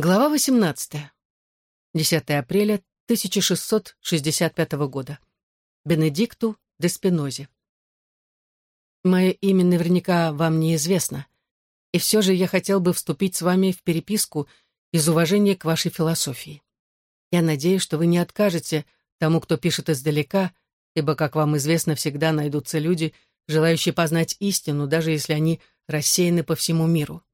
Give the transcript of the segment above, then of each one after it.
Глава 18. 10 апреля 1665 года. Бенедикту де Спинозе. Мое имя наверняка вам неизвестно, и все же я хотел бы вступить с вами в переписку из уважения к вашей философии. Я надеюсь, что вы не откажете тому, кто пишет издалека, ибо, как вам известно, всегда найдутся люди, желающие познать истину, даже если они рассеяны по всему миру.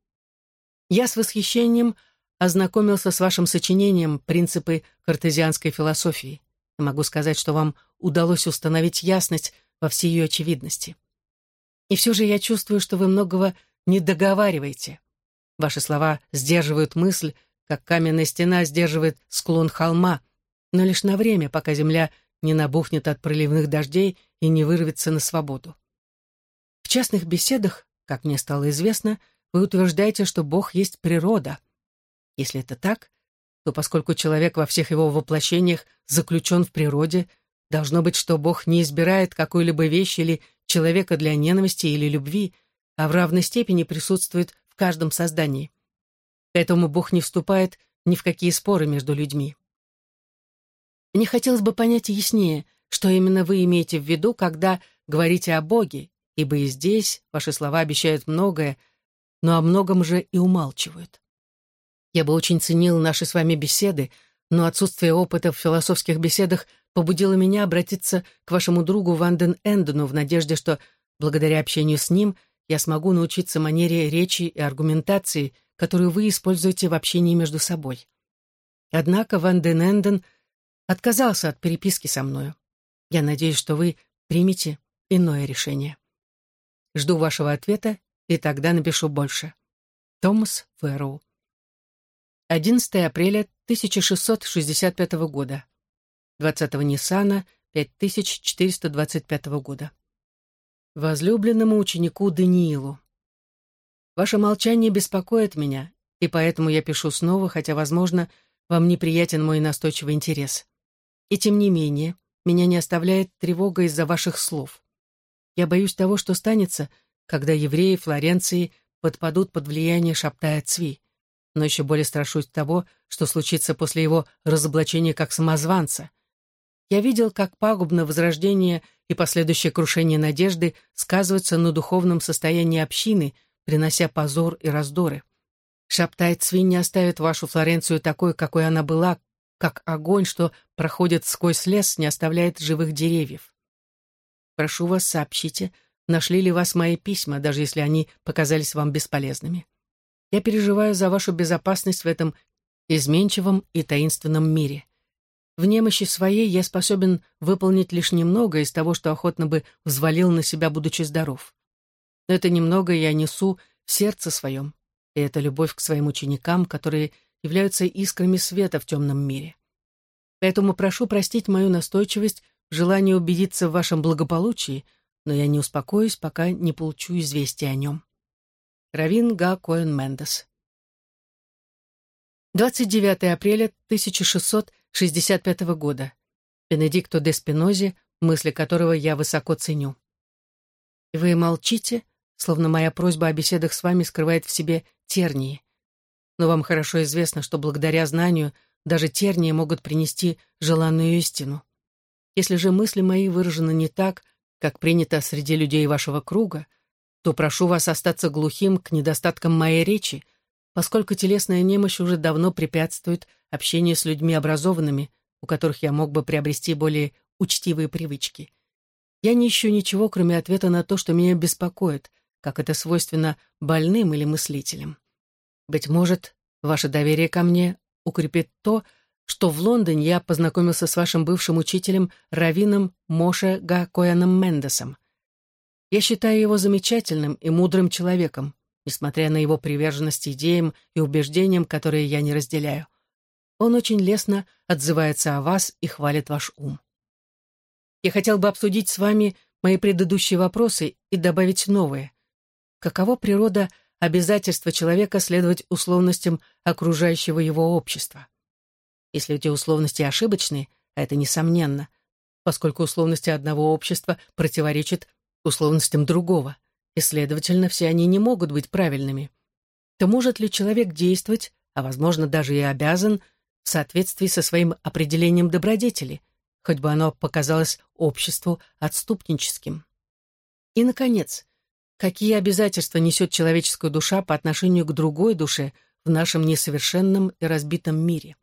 Я с восхищением – ознакомился с вашим сочинением «Принципы картезианской философии» и могу сказать, что вам удалось установить ясность во всей ее очевидности. И все же я чувствую, что вы многого не договариваете. Ваши слова сдерживают мысль, как каменная стена сдерживает склон холма, но лишь на время, пока земля не набухнет от проливных дождей и не вырвется на свободу. В частных беседах, как мне стало известно, вы утверждаете, что Бог есть природа — если это так, то поскольку человек во всех его воплощениях заключен в природе, должно быть, что Бог не избирает какой-либо вещи или человека для ненависти или любви, а в равной степени присутствует в каждом создании. Поэтому Бог не вступает ни в какие споры между людьми. Мне хотелось бы понять яснее, что именно вы имеете в виду, когда говорите о Боге, ибо и здесь ваши слова обещают многое, но о многом же и умалчивают. Я бы очень ценил наши с вами беседы, но отсутствие опыта в философских беседах побудило меня обратиться к вашему другу Ванден Эндену в надежде, что благодаря общению с ним я смогу научиться манере речи и аргументации, которую вы используете в общении между собой. Однако Ванден Энден отказался от переписки со мною. Я надеюсь, что вы примете иное решение. Жду вашего ответа, и тогда напишу больше. Томас Фэрроу 11 апреля 1665 года. 20-го Ниссана 5425 года. Возлюбленному ученику Даниилу. Ваше молчание беспокоит меня, и поэтому я пишу снова, хотя, возможно, вам неприятен мой настойчивый интерес. И тем не менее, меня не оставляет тревога из-за ваших слов. Я боюсь того, что станется, когда евреи Флоренции подпадут под влияние Шаптая Цви но еще более страшусь того, что случится после его разоблачения как самозванца. Я видел, как пагубно возрождение и последующее крушение надежды сказываются на духовном состоянии общины, принося позор и раздоры. Шаптает не оставит вашу Флоренцию такой, какой она была, как огонь, что проходит сквозь лес, не оставляет живых деревьев. Прошу вас, сообщите, нашли ли вас мои письма, даже если они показались вам бесполезными. Я переживаю за вашу безопасность в этом изменчивом и таинственном мире. В немощи своей я способен выполнить лишь немного из того, что охотно бы взвалил на себя, будучи здоров. Но это немного я несу в сердце своем, и это любовь к своим ученикам, которые являются искрами света в темном мире. Поэтому прошу простить мою настойчивость в желании убедиться в вашем благополучии, но я не успокоюсь, пока не получу известия о нем. Равин Га Коэн Мендес. 29 апреля 1665 года. Бенедикто де Спинозе, мысли которого я высоко ценю. Вы молчите, словно моя просьба о беседах с вами скрывает в себе тернии. Но вам хорошо известно, что благодаря знанию даже тернии могут принести желанную истину. Если же мысли мои выражены не так, как принято среди людей вашего круга, то прошу вас остаться глухим к недостаткам моей речи, поскольку телесная немощь уже давно препятствует общению с людьми образованными, у которых я мог бы приобрести более учтивые привычки. Я не ищу ничего, кроме ответа на то, что меня беспокоит, как это свойственно больным или мыслителям. Быть может, ваше доверие ко мне укрепит то, что в Лондоне я познакомился с вашим бывшим учителем Равином Моше Гакояном Мендесом. Я считаю его замечательным и мудрым человеком, несмотря на его приверженность идеям и убеждениям, которые я не разделяю. Он очень лестно отзывается о вас и хвалит ваш ум. Я хотел бы обсудить с вами мои предыдущие вопросы и добавить новые. Какова природа обязательства человека следовать условностям окружающего его общества? Если эти условности ошибочны, а это несомненно, поскольку условности одного общества противоречат условностям другого, и, следовательно, все они не могут быть правильными, то может ли человек действовать, а, возможно, даже и обязан в соответствии со своим определением добродетели, хоть бы оно показалось обществу отступническим. И, наконец, какие обязательства несет человеческая душа по отношению к другой душе в нашем несовершенном и разбитом мире?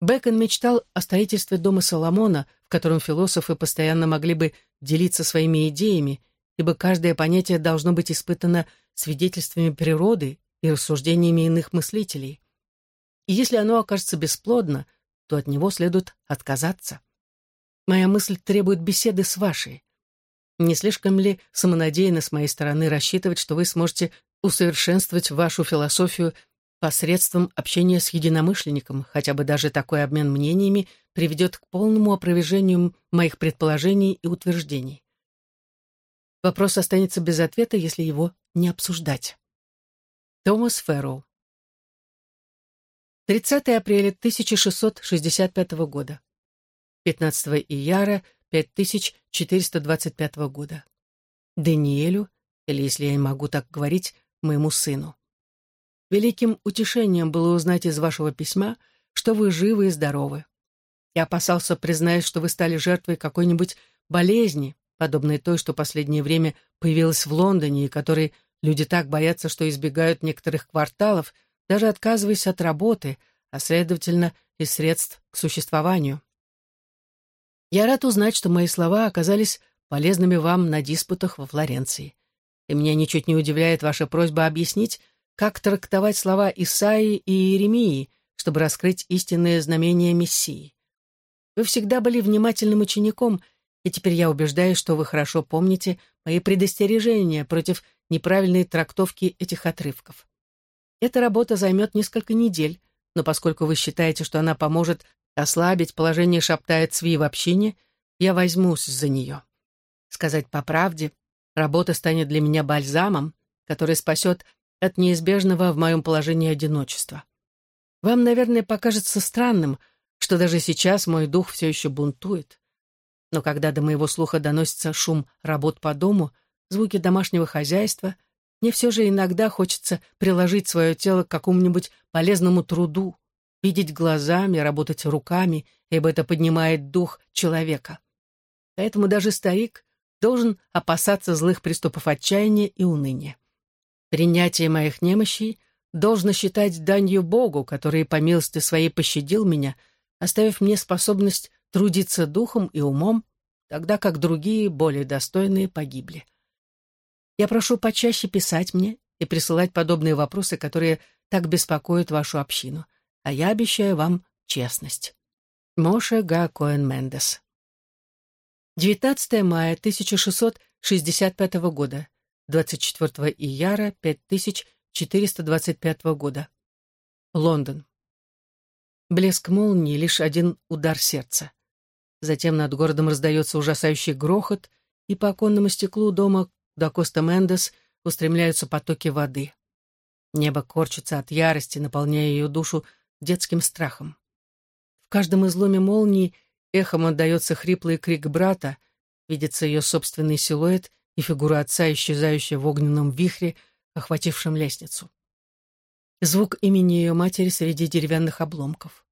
Бэкон мечтал о строительстве дома Соломона, в котором философы постоянно могли бы делиться своими идеями, ибо каждое понятие должно быть испытано свидетельствами природы и рассуждениями иных мыслителей. И если оно окажется бесплодно, то от него следует отказаться. Моя мысль требует беседы с вашей. Не слишком ли самонадеянно с моей стороны рассчитывать, что вы сможете усовершенствовать вашу философию посредством общения с единомышленником, хотя бы даже такой обмен мнениями приведет к полному опровержению моих предположений и утверждений. Вопрос останется без ответа, если его не обсуждать. Томас Фэрроу 30 апреля 1665 года. 15 ияра 5425 года. Даниэлю, или, если я могу так говорить, моему сыну. Великим утешением было узнать из вашего письма, что вы живы и здоровы. Я опасался, признаясь, что вы стали жертвой какой-нибудь болезни, подобной той, что последнее время появилась в Лондоне и которой люди так боятся, что избегают некоторых кварталов, даже отказываясь от работы, а, следовательно, и средств к существованию. Я рад узнать, что мои слова оказались полезными вам на диспутах во Флоренции. И меня ничуть не удивляет ваша просьба объяснить, как трактовать слова Исаии и Иеремии, чтобы раскрыть истинное знамение Мессии. Вы всегда были внимательным учеником, и теперь я убеждаюсь, что вы хорошо помните мои предостережения против неправильной трактовки этих отрывков. Эта работа займет несколько недель, но поскольку вы считаете, что она поможет ослабить положение Шаптая Цви в общине, я возьмусь за нее. Сказать по правде, работа станет для меня бальзамом, который спасет от неизбежного в моем положении одиночества. Вам, наверное, покажется странным, что даже сейчас мой дух все еще бунтует. Но когда до моего слуха доносится шум работ по дому, звуки домашнего хозяйства, мне все же иногда хочется приложить свое тело к какому-нибудь полезному труду, видеть глазами, работать руками, ибо это поднимает дух человека. Поэтому даже старик должен опасаться злых приступов отчаяния и уныния. Принятие моих немощей должно считать данью Богу, который по милости своей пощадил меня, оставив мне способность трудиться духом и умом, тогда как другие, более достойные, погибли. Я прошу почаще писать мне и присылать подобные вопросы, которые так беспокоят вашу общину. А я обещаю вам честность. Моше Га Коэн Мендес. 19 мая 1665 года. 24 ияра 5425 года. Лондон. Блеск молнии — лишь один удар сердца. Затем над городом раздается ужасающий грохот, и по оконному стеклу дома до Коста Мендес устремляются потоки воды. Небо корчится от ярости, наполняя ее душу детским страхом. В каждом изломе молнии эхом отдается хриплый крик брата, видится ее собственный силуэт и фигура отца, исчезающая в огненном вихре, охватившем лестницу. Звук имени ее матери среди деревянных обломков.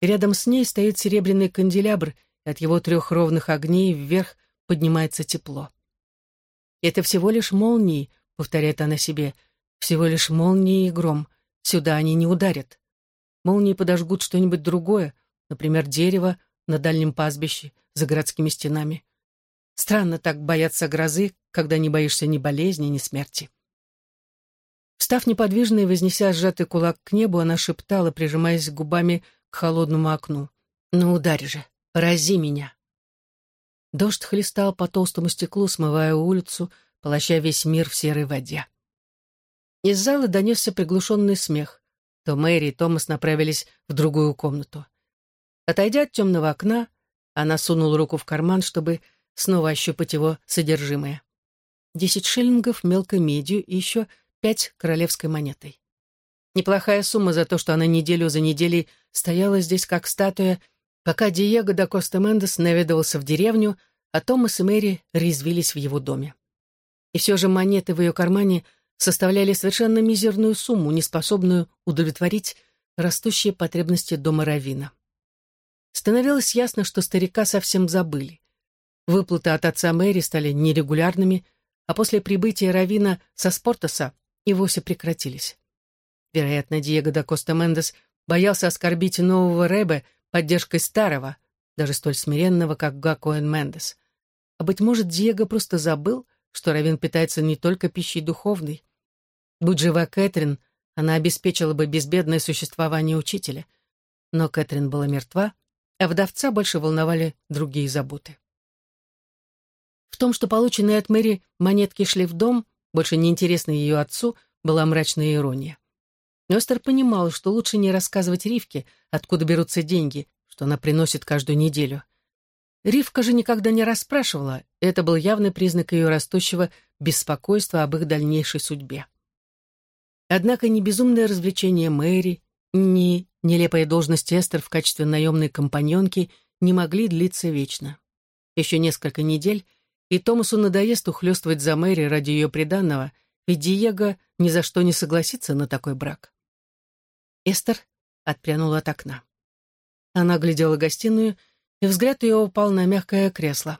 рядом с ней стоит серебряный канделябр, и от его трех ровных огней вверх поднимается тепло. «Это всего лишь молнии», — повторяет она себе, — «всего лишь молнии и гром. Сюда они не ударят. Молнии подожгут что-нибудь другое, например, дерево на дальнем пастбище, за городскими стенами. Странно так бояться грозы, когда не боишься ни болезни, ни смерти». Встав неподвижно и вознеся сжатый кулак к небу, она шептала, прижимаясь губами к холодному окну. «Ну, ударь же, порази меня!» Дождь хлестал по толстому стеклу, смывая улицу, полоща весь мир в серой воде. Из зала донесся приглушенный смех. То Мэри и Томас направились в другую комнату. Отойдя от темного окна, она сунула руку в карман, чтобы снова ощупать его содержимое. Десять шиллингов мелкой медью и еще пять королевской монетой. Неплохая сумма за то, что она неделю за неделей стояла здесь как статуя пока Диего да Коста Мендес наведывался в деревню, а Томас и Мэри резвились в его доме. И все же монеты в ее кармане составляли совершенно мизерную сумму, не способную удовлетворить растущие потребности дома Равина. Становилось ясно, что старика совсем забыли. Выплаты от отца Мэри стали нерегулярными, а после прибытия Равина со Спортоса и вовсе прекратились. Вероятно, Диего да Коста Мендес боялся оскорбить нового Рэбе поддержкой старого, даже столь смиренного, как Гакоэн Мендес. А быть может, Диего просто забыл, что Равин питается не только пищей духовной. Будь жива Кэтрин, она обеспечила бы безбедное существование учителя. Но Кэтрин была мертва, а вдовца больше волновали другие заботы. В том, что полученные от Мэри монетки шли в дом, больше неинтересной ее отцу, была мрачная ирония. Эстер понимала, что лучше не рассказывать Ривке, откуда берутся деньги, что она приносит каждую неделю. Ривка же никогда не расспрашивала, это был явный признак ее растущего беспокойства об их дальнейшей судьбе. Однако ни безумное развлечение Мэри, ни нелепая должность Эстер в качестве наемной компаньонки не могли длиться вечно. Еще несколько недель, и Томасу надоест ухлёстывать за Мэри ради ее приданного, ведь Диего ни за что не согласится на такой брак. Эстер отпрянула от окна. Она глядела гостиную, и взгляд ее упал на мягкое кресло.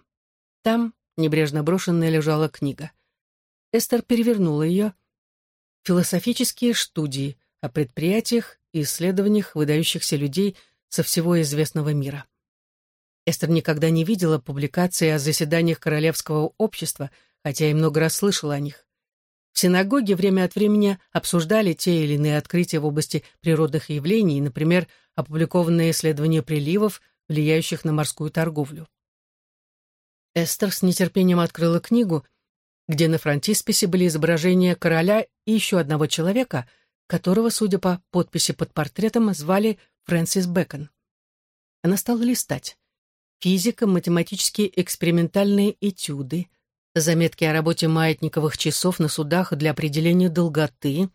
Там, небрежно брошенная, лежала книга. Эстер перевернула ее. «Философические студии о предприятиях и исследованиях выдающихся людей со всего известного мира». Эстер никогда не видела публикации о заседаниях Королевского общества, хотя и много раз слышала о них. В синагоге время от времени обсуждали те или иные открытия в области природных явлений, например, опубликованные исследования приливов, влияющих на морскую торговлю. Эстер с нетерпением открыла книгу, где на фронтисписе были изображения короля и еще одного человека, которого, судя по подписи под портретом, звали Фрэнсис Бэкон. Она стала листать. Физика, математические экспериментальные этюды — заметки о работе маятниковых часов на судах для определения долготы,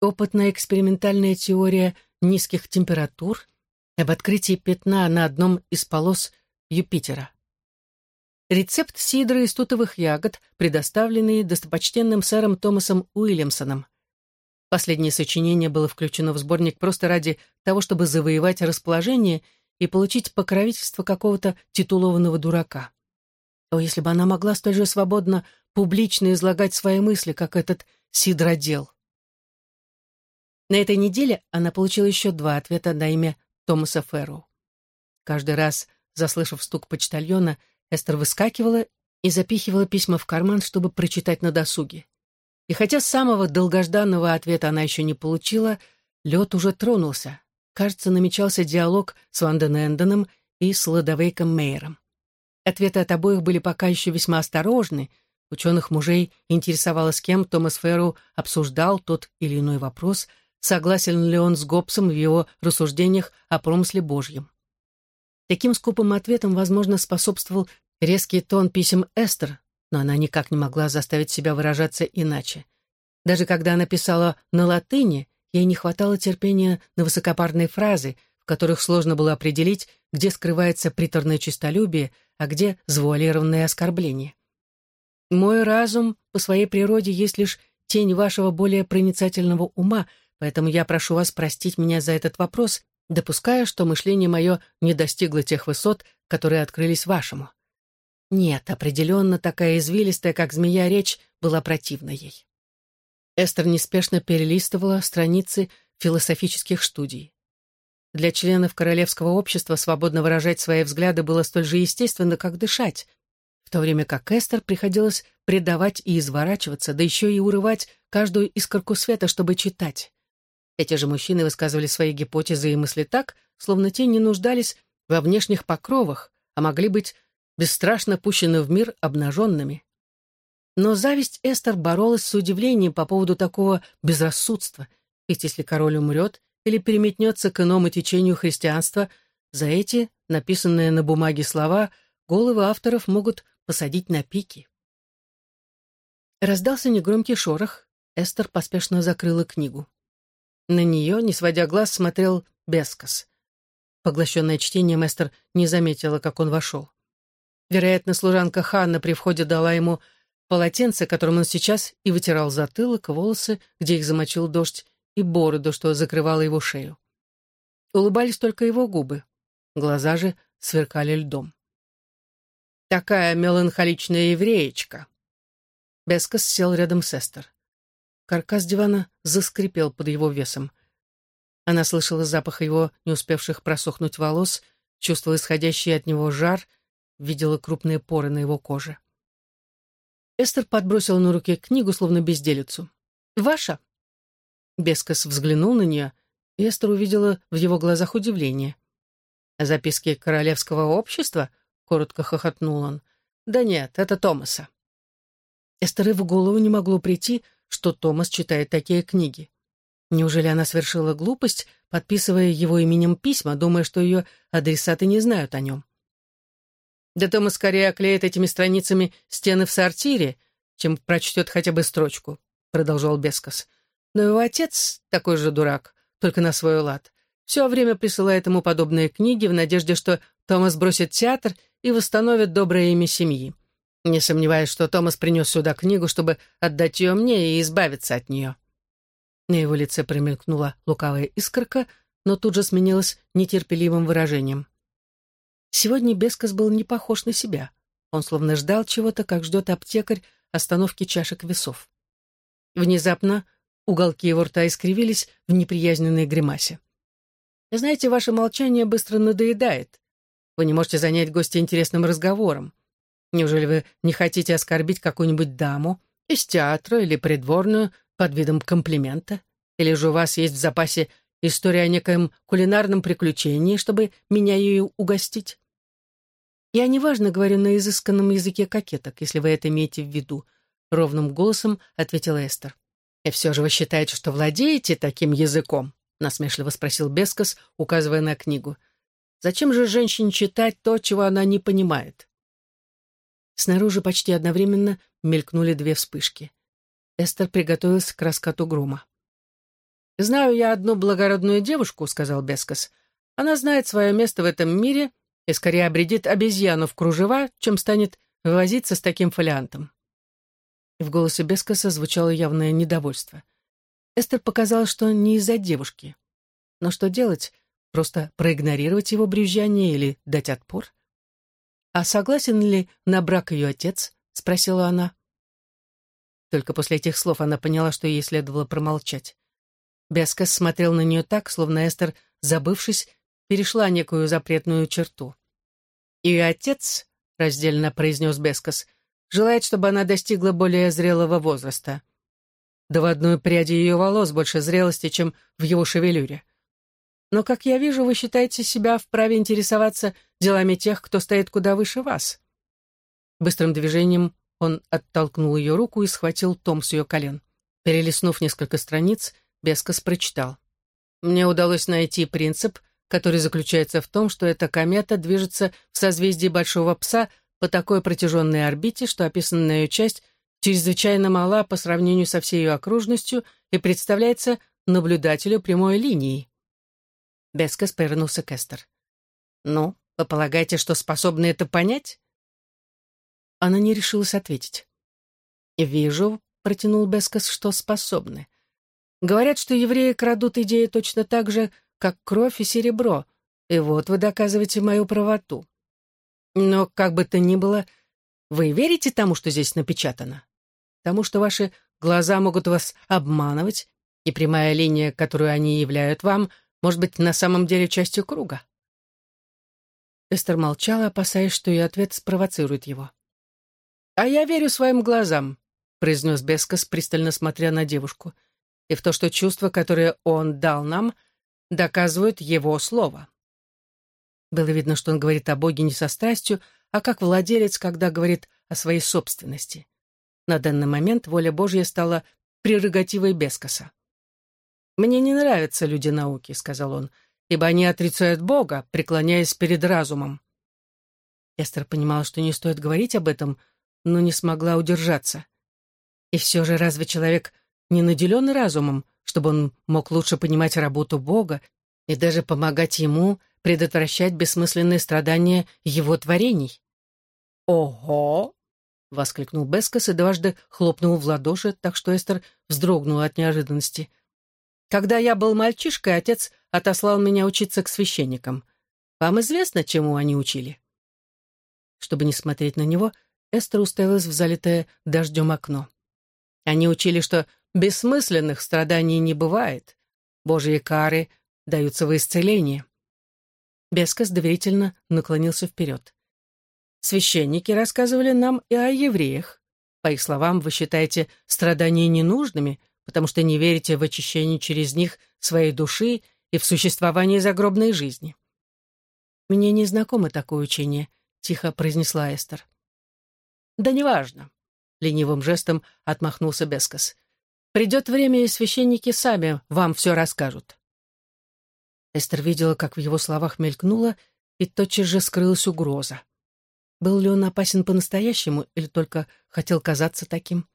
опытная экспериментальная теория низких температур, об открытии пятна на одном из полос Юпитера. Рецепт сидра из тутовых ягод, предоставленный достопочтенным сэром Томасом Уильямсоном. Последнее сочинение было включено в сборник просто ради того, чтобы завоевать расположение и получить покровительство какого-то титулованного дурака. О, если бы она могла столь же свободно публично излагать свои мысли, как этот сидродел. На этой неделе она получила еще два ответа на имя Томаса Ферроу. Каждый раз, заслышав стук почтальона, Эстер выскакивала и запихивала письма в карман, чтобы прочитать на досуге. И хотя самого долгожданного ответа она еще не получила, лед уже тронулся. Кажется, намечался диалог с Ванден Энденом и с Ладовейком Мейером. Ответы от обоих были пока еще весьма осторожны. Ученых мужей интересовало, с кем Томас Ферроу обсуждал тот или иной вопрос, согласен ли он с Гоббсом в его рассуждениях о промысле Божьем. Таким скупым ответом, возможно, способствовал резкий тон писем Эстер, но она никак не могла заставить себя выражаться иначе. Даже когда она писала на латыни, ей не хватало терпения на высокопарные фразы, в которых сложно было определить, где скрывается приторное честолюбие, а где завуалированное оскорбление. Мой разум по своей природе есть лишь тень вашего более проницательного ума, поэтому я прошу вас простить меня за этот вопрос, допуская, что мышление мое не достигло тех высот, которые открылись вашему. Нет, определенно такая извилистая, как змея, речь была противна ей. Эстер неспешно перелистывала страницы философических студий. Для членов Королевского общества свободно выражать свои взгляды было столь же естественно, как дышать, в то время как Эстер приходилось предавать и изворачиваться, да еще и урывать каждую искорку света, чтобы читать. Эти же мужчины высказывали свои гипотезы и мысли так, словно те не нуждались во внешних покровах, а могли быть бесстрашно пущены в мир обнаженными. Но зависть Эстер боролась с удивлением по поводу такого безрассудства, ведь если король умрет, или переметнется к иному течению христианства, за эти, написанные на бумаге слова, головы авторов могут посадить на пики. Раздался негромкий шорох, Эстер поспешно закрыла книгу. На нее, не сводя глаз, смотрел Бескос. Поглощенная чтением, Эстер не заметила, как он вошел. Вероятно, служанка Ханна при входе дала ему полотенце, которым он сейчас и вытирал затылок, волосы, где их замочил дождь, и бороду, что закрывало его шею. Улыбались только его губы. Глаза же сверкали льдом. «Такая меланхоличная евреечка!» Бескос сел рядом с Эстер. Каркас дивана заскрипел под его весом. Она слышала запах его не успевших просохнуть волос, чувствовала исходящий от него жар, видела крупные поры на его коже. Эстер подбросила на руке книгу, словно безделицу. «Ваша?» Бескос взглянул на нее, и Эстер увидела в его глазах удивление. «Записки Королевского общества?» — коротко хохотнул он. «Да нет, это Томаса». Эстер и в голову не могло прийти, что Томас читает такие книги. Неужели она совершила глупость, подписывая его именем письма, думая, что ее адресаты не знают о нем? Да Томас скорее оклеит этими страницами стены в сортире, чем прочтет хотя бы строчку, продолжал Бескос. Но его отец такой же дурак, только на свой лад. Все время присылает ему подобные книги в надежде, что Томас бросит театр и восстановит доброе имя семьи. Не сомневаюсь, что Томас принес сюда книгу, чтобы отдать ее мне и избавиться от нее. На его лице промелькнула лукавая искорка, но тут же сменилась нетерпеливым выражением. Сегодня Бескос был не похож на себя. Он словно ждал чего-то, как ждет аптекарь остановки чашек весов. Внезапно уголки его рта искривились в неприязненной гримасе. «Знаете, ваше молчание быстро надоедает. Вы не можете занять гостя интересным разговором. Неужели вы не хотите оскорбить какую-нибудь даму из театра или придворную под видом комплимента? Или же у вас есть в запасе история о некоем кулинарном приключении, чтобы меня ею угостить?» Я неважно говорю на изысканном языке кокеток, если вы это имеете в виду, — ровным голосом ответила Эстер. «И все же вы считаете, что владеете таким языком?» — насмешливо спросил Бескос, указывая на книгу. «Зачем же женщине читать то, чего она не понимает?» Снаружи почти одновременно мелькнули две вспышки. Эстер приготовилась к раскату грома. «Знаю я одну благородную девушку», — сказал Бескос. «Она знает свое место в этом мире и скорее обредит обезьяну в кружева, чем станет вывозиться с таким фолиантом. В голосе Бескоса звучало явное недовольство. Эстер показала, что не из-за девушки. Но что делать? Просто проигнорировать его брюзжание или дать отпор? «А согласен ли на брак ее отец?» — спросила она. Только после этих слов она поняла, что ей следовало промолчать. Бескос смотрел на нее так, словно Эстер, забывшись, перешла некую запретную черту. «Ее отец», — раздельно произнес Бескос, «желает, чтобы она достигла более зрелого возраста. Да в одной пряди ее волос больше зрелости, чем в его шевелюре. Но, как я вижу, вы считаете себя вправе интересоваться делами тех, кто стоит куда выше вас». Быстрым движением он оттолкнул ее руку и схватил том с ее колен. Перелистнув несколько страниц, Бескос прочитал. «Мне удалось найти принцип — который заключается в том, что эта комета движется в созвездии Большого Пса по такой протяженной орбите, что описанная ее часть чрезвычайно мала по сравнению со всей ее окружностью и представляется наблюдателю прямой линией. Бескас повернулся к Эстер. «Ну, вы полагаете, что способны это понять?» Она не решилась ответить. «Вижу», — протянул Бескас, — «что способны. Говорят, что евреи крадут идеи точно так же, как кровь и серебро, и вот вы доказываете мою правоту. Но, как бы то ни было, вы верите тому, что здесь напечатано? Тому, что ваши глаза могут вас обманывать, и прямая линия, которую они являют вам, может быть на самом деле частью круга? Эстер молчала, опасаясь, что ее ответ спровоцирует его. «А я верю своим глазам», — произнес Бескос, пристально смотря на девушку, «и в то, что чувство, которое он дал нам, доказывают его слово. Было видно, что он говорит о Боге не со страстью, а как владелец, когда говорит о своей собственности. На данный момент воля Божья стала прерогативой Бескоса. «Мне не нравятся люди науки», — сказал он, «ибо они отрицают Бога, преклоняясь перед разумом». Эстер понимала, что не стоит говорить об этом, но не смогла удержаться. И все же разве человек не наделен разумом, чтобы он мог лучше понимать работу Бога и даже помогать ему предотвращать бессмысленные страдания его творений. «Ого! воскликнул Бескос и дважды хлопнул в ладоши, так что Эстер вздрогнула от неожиданности. «Когда я был мальчишкой, отец отослал меня учиться к священникам. Вам известно, чему они учили?» Чтобы не смотреть на него, Эстер уставилась в залитое дождем окно. Они учили, что бессмысленных страданий не бывает. Божьи кары даются во исцеление. Бескос доверительно наклонился вперед. Священники рассказывали нам и о евреях. По их словам, вы считаете страдания ненужными, потому что не верите в очищение через них своей души и в существование загробной жизни. «Мне не знакомо такое учение», — тихо произнесла Эстер. «Да неважно», — ленивым жестом отмахнулся Бескос. «Придет время, и священники сами вам все расскажут». Эстер видела, как в его словах мелькнула, и тотчас же скрылась угроза. Был ли он опасен по-настоящему или только хотел казаться таким?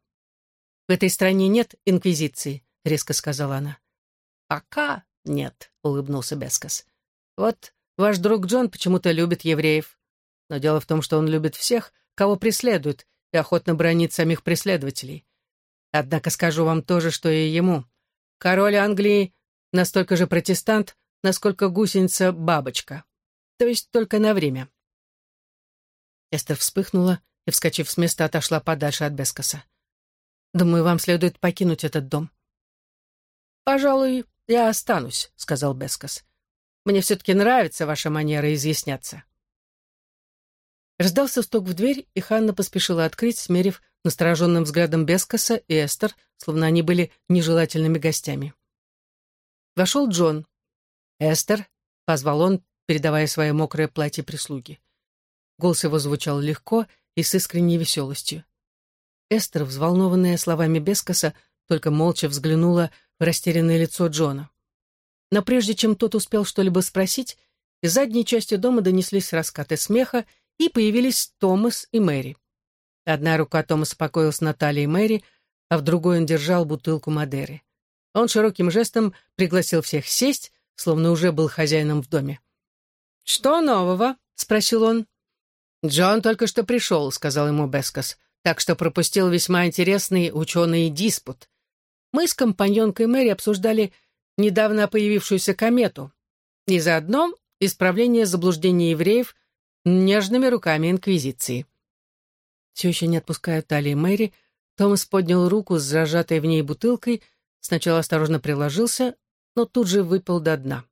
«В этой стране нет инквизиции», — резко сказала она. «Пока нет», — улыбнулся Бескос. «Вот ваш друг Джон почему-то любит евреев. Но дело в том, что он любит всех, кого преследуют, и охотно бронит самих преследователей. Однако скажу вам то же, что и ему. Король Англии настолько же протестант, насколько гусеница бабочка. То есть только на время. Эстер вспыхнула и, вскочив с места, отошла подальше от Бескоса. «Думаю, вам следует покинуть этот дом». «Пожалуй, я останусь», — сказал Бескос. «Мне все-таки нравится ваша манера изъясняться». Раздался стук в дверь, и Ханна поспешила открыть, смерив настороженным взглядом Бескоса и Эстер, словно они были нежелательными гостями. Вошел Джон. «Эстер», — позвал он, передавая свое мокрое платье прислуги. Голос его звучал легко и с искренней веселостью. Эстер, взволнованная словами Бескоса, только молча взглянула в растерянное лицо Джона. Но прежде чем тот успел что-либо спросить, из задней части дома донеслись раскаты смеха, и появились Томас и Мэри. Одна рука Томаса покоилась на талии Мэри, а в другой он держал бутылку Мадеры. Он широким жестом пригласил всех сесть, словно уже был хозяином в доме. «Что нового?» — спросил он. «Джон только что пришел», — сказал ему Бескос, «так что пропустил весьма интересный ученый диспут. Мы с компаньонкой Мэри обсуждали недавно появившуюся комету и заодно исправление заблуждений евреев нежными руками Инквизиции». Все еще не отпуская талии Мэри, Томас поднял руку с зажатой в ней бутылкой, сначала осторожно приложился, но тут же выпил до дна.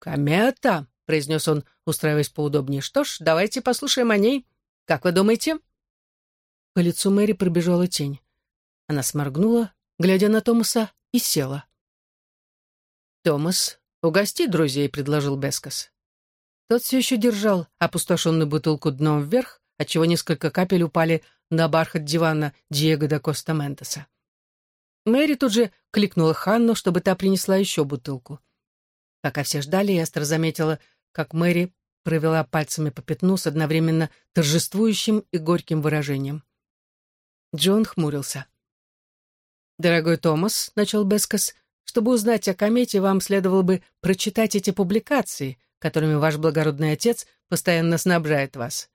«Комета!» — произнес он, устраиваясь поудобнее. «Что ж, давайте послушаем о ней. Как вы думаете?» По лицу Мэри пробежала тень. Она сморгнула, глядя на Томаса, и села. «Томас, угости друзей», — предложил Бескос. Тот все еще держал опустошенную бутылку дном вверх, отчего несколько капель упали на бархат дивана Диего да Коста Мендеса. Мэри тут же кликнула Ханну, чтобы та принесла еще бутылку. Пока все ждали, Эстер заметила, как Мэри провела пальцами по пятну с одновременно торжествующим и горьким выражением. Джон хмурился. «Дорогой Томас», — начал Бескос, — «чтобы узнать о комете, вам следовало бы прочитать эти публикации, которыми ваш благородный отец постоянно снабжает вас».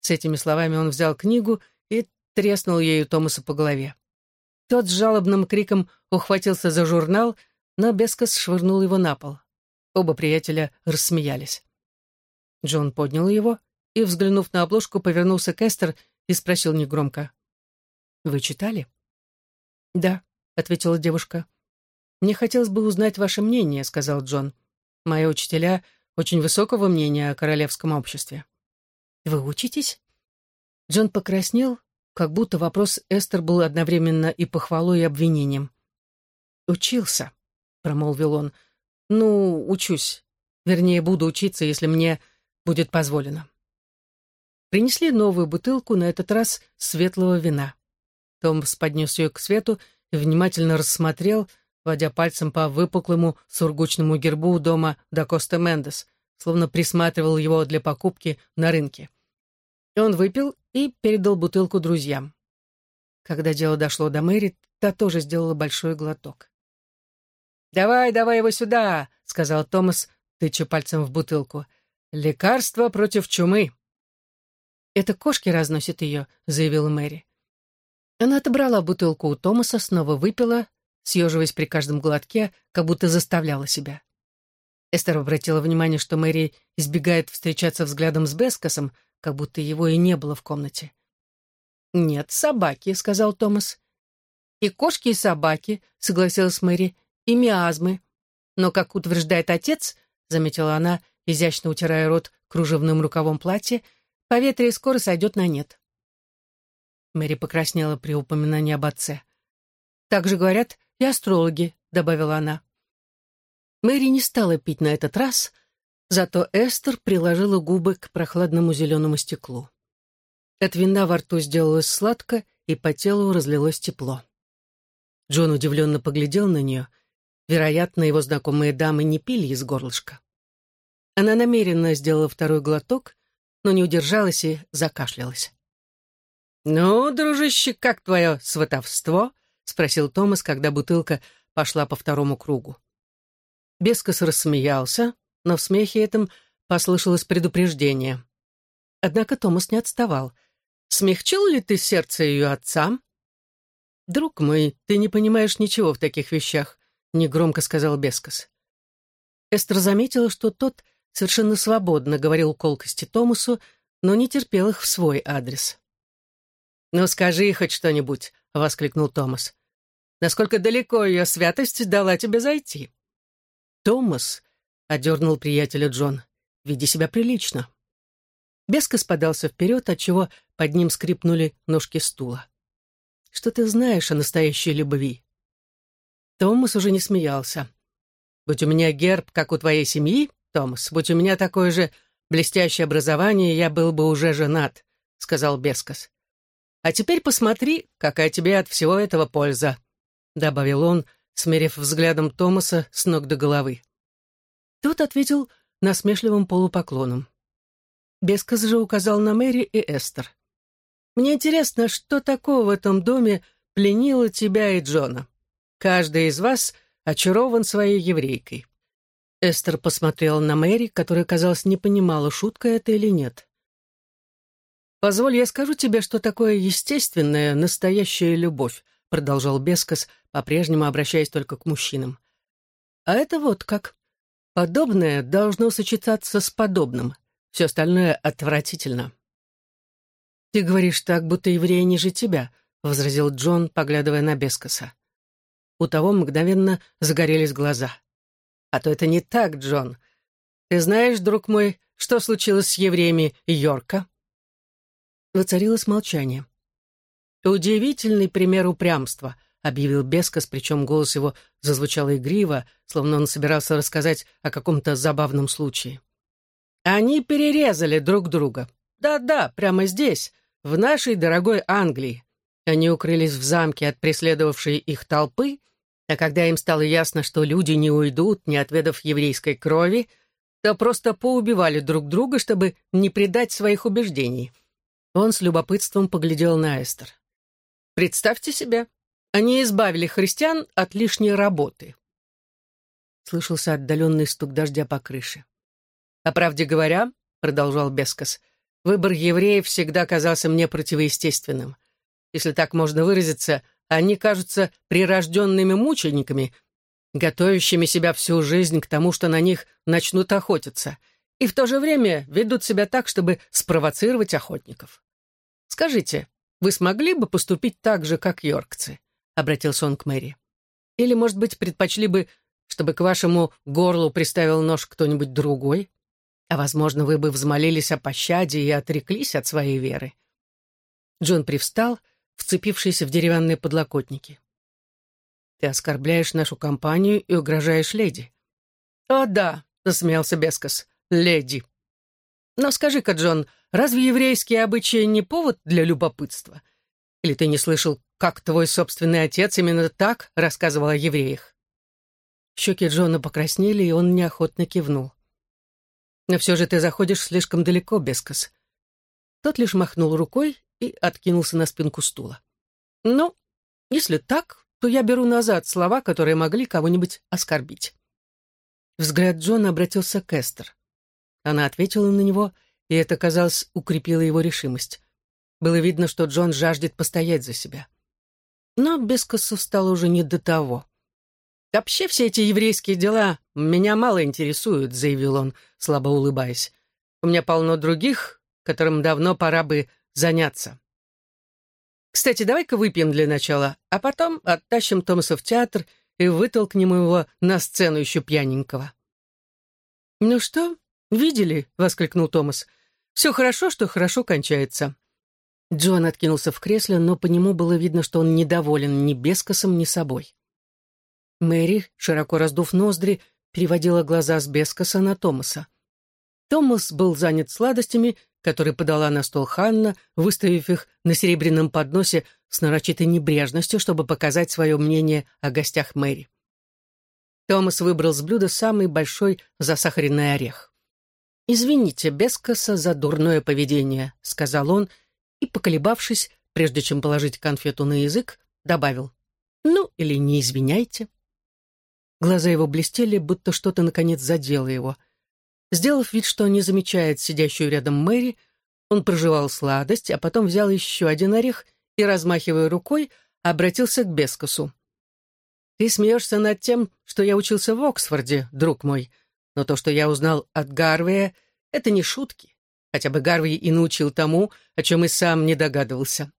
С этими словами он взял книгу и треснул ею Томаса по голове. Тот с жалобным криком ухватился за журнал, но Бескос швырнул его на пол. Оба приятеля рассмеялись. Джон поднял его и, взглянув на обложку, повернулся к Эстер и спросил негромко. «Вы читали?» «Да», — ответила девушка. «Мне хотелось бы узнать ваше мнение», — сказал Джон. «Мои учителя очень высокого мнения о королевском обществе». «Вы учитесь?» Джон покраснел, как будто вопрос Эстер был одновременно и похвалой, и обвинением. «Учился», — промолвил он, — ну, учусь. Вернее, буду учиться, если мне будет позволено. Принесли новую бутылку, на этот раз светлого вина. Томс поднес ее к свету и внимательно рассмотрел, водя пальцем по выпуклому сургучному гербу дома до Коста Мендес, словно присматривал его для покупки на рынке. Он выпил и передал бутылку друзьям. Когда дело дошло до Мэри, та тоже сделала большой глоток. «Давай, давай его сюда!» — сказал Томас, тыча пальцем в бутылку. «Лекарство против чумы!» «Это кошки разносят ее», — заявила Мэри. Она отобрала бутылку у Томаса, снова выпила, съеживаясь при каждом глотке, как будто заставляла себя. Эстер обратила внимание, что Мэри избегает встречаться взглядом с Бескосом, как будто его и не было в комнате. «Нет, собаки», — сказал Томас. «И кошки, и собаки», — согласилась Мэри, — «и миазмы. Но, как утверждает отец», — заметила она, изящно утирая рот кружевным рукавом платья, «поветрие скоро сойдет на нет». Мэри покраснела при упоминании об отце. «Так же говорят и астрологи», — добавила она. Мэри не стала пить на этот раз, зато Эстер приложила губы к прохладному зеленому стеклу. От вина во рту сделалось сладко, и по телу разлилось тепло. Джон удивленно поглядел на нее. Вероятно, его знакомые дамы не пили из горлышка. Она намеренно сделала второй глоток, но не удержалась и закашлялась. «Ну, дружище, как твое сватовство?» — спросил Томас, когда бутылка пошла по второму кругу. Бескос рассмеялся, но в смехе этом послышалось предупреждение. Однако Томас не отставал. «Смягчил ли ты сердце ее отца?» «Друг мой, ты не понимаешь ничего в таких вещах», — негромко сказал Бескос. Эстер заметила, что тот совершенно свободно говорил колкости Томасу, но не терпел их в свой адрес. «Ну, скажи хоть что-нибудь», — воскликнул Томас. «Насколько далеко ее святость дала тебе зайти?» «Томас», — одернул приятеля Джон, — «веди себя прилично». Бескос подался вперед, отчего под ним скрипнули ножки стула. «Что ты знаешь о настоящей любви?» Томас уже не смеялся. «Будь у меня герб, как у твоей семьи, Томас, будь у меня такое же блестящее образование, я был бы уже женат», — сказал Бескос. «А теперь посмотри, какая тебе от всего этого польза», — добавил он, смерив взглядом Томаса с ног до головы. Тот ответил насмешливым полупоклоном. Бескос же указал на Мэри и Эстер. «Мне интересно, что такого в этом доме пленило тебя и Джона? Каждый из вас очарован своей еврейкой». Эстер посмотрела на Мэри, которая, казалось, не понимала, шутка это или нет. «Позволь, я скажу тебе, что такое естественная, настоящая любовь», продолжал Бескос, по-прежнему обращаясь только к мужчинам. «А это вот как. Подобное должно сочетаться с подобным. Все остальное отвратительно». «Ты говоришь так, будто евреи ниже тебя», — возразил Джон, поглядывая на Бескоса. У того мгновенно загорелись глаза. «А то это не так, Джон. Ты знаешь, друг мой, что случилось с евреями Йорка?» Воцарилось молчание. «Удивительный пример упрямства», — объявил Бескос, причем голос его зазвучал игриво, словно он собирался рассказать о каком-то забавном случае. «Они перерезали друг друга. Да-да, прямо здесь, в нашей дорогой Англии. Они укрылись в замке от преследовавшей их толпы, а когда им стало ясно, что люди не уйдут, не отведав еврейской крови, то просто поубивали друг друга, чтобы не предать своих убеждений». Он с любопытством поглядел на Эстер. «Представьте себе, они избавили христиан от лишней работы». Слышался отдаленный стук дождя по крыше. «По правде говоря, — продолжал Бескос, — выбор евреев всегда казался мне противоестественным. Если так можно выразиться, они кажутся прирожденными мучениками, готовящими себя всю жизнь к тому, что на них начнут охотиться, и в то же время ведут себя так, чтобы спровоцировать охотников. Скажите, вы смогли бы поступить так же, как йоркцы?» — обратился он к Мэри. «Или, может быть, предпочли бы, чтобы к вашему горлу приставил нож кто-нибудь другой? А, возможно, вы бы взмолились о пощаде и отреклись от своей веры». Джон привстал, вцепившийся в деревянные подлокотники. «Ты оскорбляешь нашу компанию и угрожаешь леди». «О, да», — засмеялся Бескос, — «леди». «Но скажи-ка, Джон, разве еврейские обычаи не повод для любопытства? Или ты не слышал, как твой собственный отец именно так рассказывал о евреях?» Щеки Джона покраснели, и он неохотно кивнул. «Но все же ты заходишь слишком далеко, Бескос». Тот лишь махнул рукой и откинулся на спинку стула. «Ну, если так, то я беру назад слова, которые могли кого-нибудь оскорбить». Взгляд Джона обратился к Эстер. Она ответила на него, и это, казалось, укрепило его решимость. Было видно, что Джон жаждет постоять за себя. Но Бескосу стало уже не до того. «Вообще все эти еврейские дела меня мало интересуют», — заявил он, слабо улыбаясь. «У меня полно других, которым давно пора бы заняться. Кстати, давай-ка выпьем для начала, а потом оттащим Томаса в театр и вытолкнем его на сцену еще пьяненького». «Ну что, видели?» — воскликнул Томас. «Все хорошо, что хорошо кончается». Джон откинулся в кресле, но по нему было видно, что он недоволен ни Бескосом, ни собой. Мэри, широко раздув ноздри, переводила глаза с Бескоса на Томаса. Томас был занят сладостями, которые подала на стол Ханна, выставив их на серебряном подносе с нарочитой небрежностью, чтобы показать свое мнение о гостях Мэри. Томас выбрал с блюда самый большой засахаренный орех. «Извините, Бескоса, за дурное поведение», — сказал он, и, поколебавшись, прежде чем положить конфету на язык, добавил «Ну, или не извиняйте». Глаза его блестели, будто что-то, наконец, задело его. Сделав вид, что не замечает сидящую рядом Мэри, он проживал сладость, а потом взял еще один орех и, размахивая рукой, обратился к Бескосу. «Ты смеешься над тем, что я учился в Оксфорде, друг мой, но то, что я узнал от Гарвея, это не шутки. Хотя бы Гарвей и научил тому, о чем и сам не догадывался.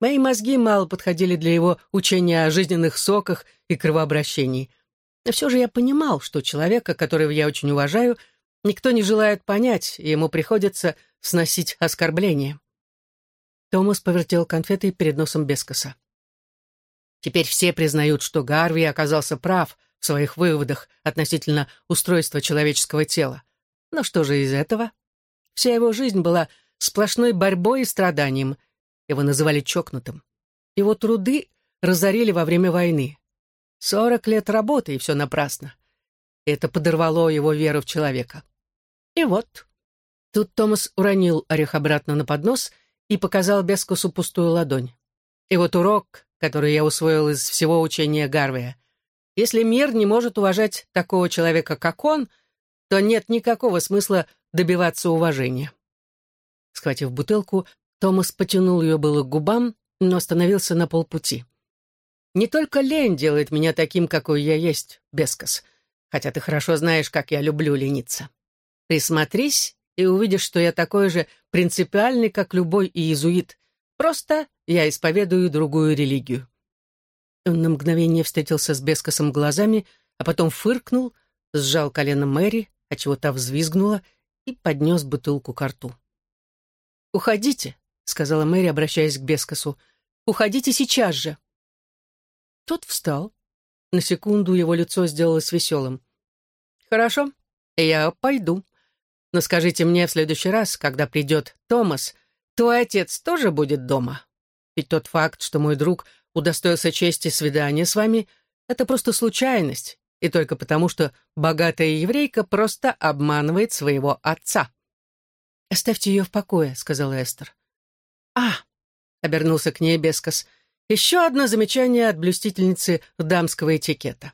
Мои мозги мало подходили для его учения о жизненных соках и кровообращении. Но все же я понимал, что человека, которого я очень уважаю, никто не желает понять, и ему приходится сносить оскорбления. Томас повертел конфеты перед носом Бескоса. Теперь все признают, что Гарви оказался прав в своих выводах относительно устройства человеческого тела. Но что же из этого? Вся его жизнь была сплошной борьбой и страданием. Его называли чокнутым. Его труды разорили во время войны. Сорок лет работы, и все напрасно. Это подорвало его веру в человека. И вот. Тут Томас уронил орех обратно на поднос и показал Бескусу пустую ладонь. И вот урок, который я усвоил из всего учения Гарвея. Если мир не может уважать такого человека, как он, то нет никакого смысла добиваться уважения. Схватив бутылку, Томас потянул ее было к губам, но остановился на полпути. «Не только лень делает меня таким, какой я есть, Бескос, хотя ты хорошо знаешь, как я люблю лениться. Присмотрись и увидишь, что я такой же принципиальный, как любой иезуит. Просто я исповедую другую религию». Он на мгновение встретился с Бескосом глазами, а потом фыркнул, сжал колено Мэри, отчего та взвизгнула и поднес бутылку к рту. «Уходите», — сказала Мэри, обращаясь к Бескосу. «Уходите сейчас же». Тот встал. На секунду его лицо сделалось веселым. «Хорошо, я пойду. Но скажите мне в следующий раз, когда придет Томас, твой отец тоже будет дома? Ведь тот факт, что мой друг удостоился чести свидания с вами, это просто случайность, и только потому, что богатая еврейка просто обманывает своего отца. «Оставьте ее в покое», — сказала Эстер. «А!» — обернулся к ней Бескос. «Еще одно замечание от блюстительницы дамского этикета».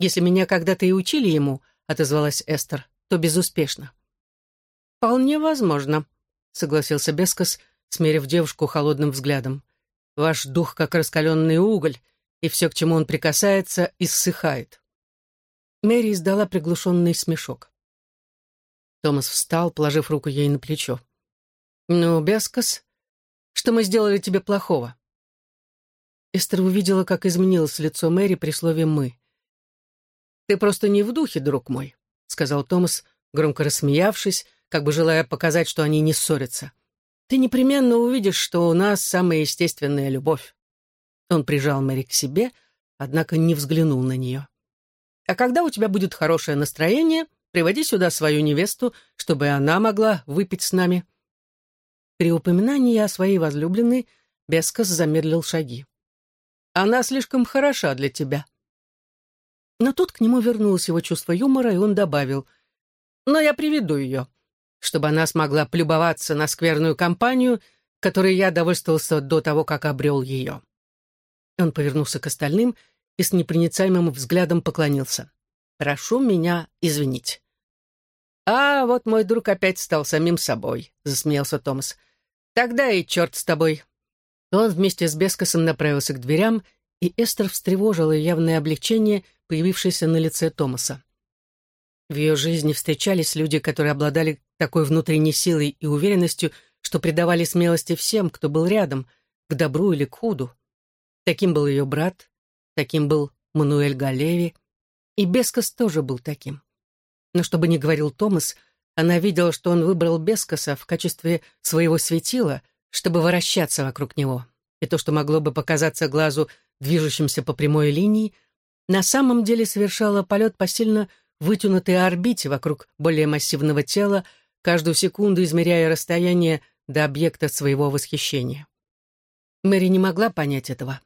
«Если меня когда-то и учили ему», — отозвалась Эстер, — «то безуспешно». «Вполне возможно», — согласился Бескос, смерив девушку холодным взглядом. «Ваш дух как раскаленный уголь, и все, к чему он прикасается, иссыхает. Мэри издала приглушенный смешок. Томас встал, положив руку ей на плечо. «Ну, Бескос, что мы сделали тебе плохого?» Эстер увидела, как изменилось лицо Мэри при слове «мы». «Ты просто не в духе, друг мой», — сказал Томас, громко рассмеявшись, как бы желая показать, что они не ссорятся. «Ты непременно увидишь, что у нас самая естественная любовь». Он прижал Мэри к себе, однако не взглянул на нее. «А когда у тебя будет хорошее настроение, приводи сюда свою невесту, чтобы она могла выпить с нами». При упоминании о своей возлюбленной Бескос замедлил шаги. «Она слишком хороша для тебя». Но тут к нему вернулось его чувство юмора, и он добавил, «Но я приведу ее, чтобы она смогла плюбоваться на скверную компанию, которой я довольствовался до того, как обрел ее». Он повернулся к остальным и с непроницаемым взглядом поклонился. «Прошу меня извинить». «А, вот мой друг опять стал самим собой», — засмеялся Томас. «Тогда и черт с тобой». Он вместе с Бескосом направился к дверям, и Эстер встревожила явное облегчение, появившееся на лице Томаса. В ее жизни встречались люди, которые обладали такой внутренней силой и уверенностью, что придавали смелости всем, кто был рядом, к добру или к худу. Таким был ее брат, таким был Мануэль Галеви, и Бескос тоже был таким. Но чтобы не говорил Томас, она видела, что он выбрал Бескоса в качестве своего светила, чтобы вращаться вокруг него. И то, что могло бы показаться глазу движущимся по прямой линии, на самом деле совершало полет по сильно вытянутой орбите вокруг более массивного тела, каждую секунду измеряя расстояние до объекта своего восхищения. Мэри не могла понять этого.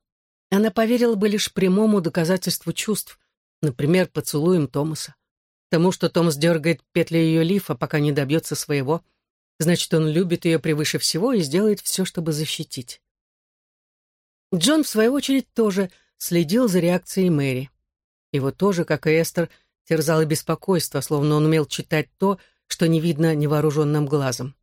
Она поверила бы лишь прямому доказательству чувств, например, поцелуем Томаса. Тому, что Томас дергает петли ее лифа, пока не добьется своего, значит, он любит ее превыше всего и сделает все, чтобы защитить. Джон, в свою очередь, тоже следил за реакцией Мэри. Его тоже, как и Эстер, терзало беспокойство, словно он умел читать то, что не видно невооруженным глазом.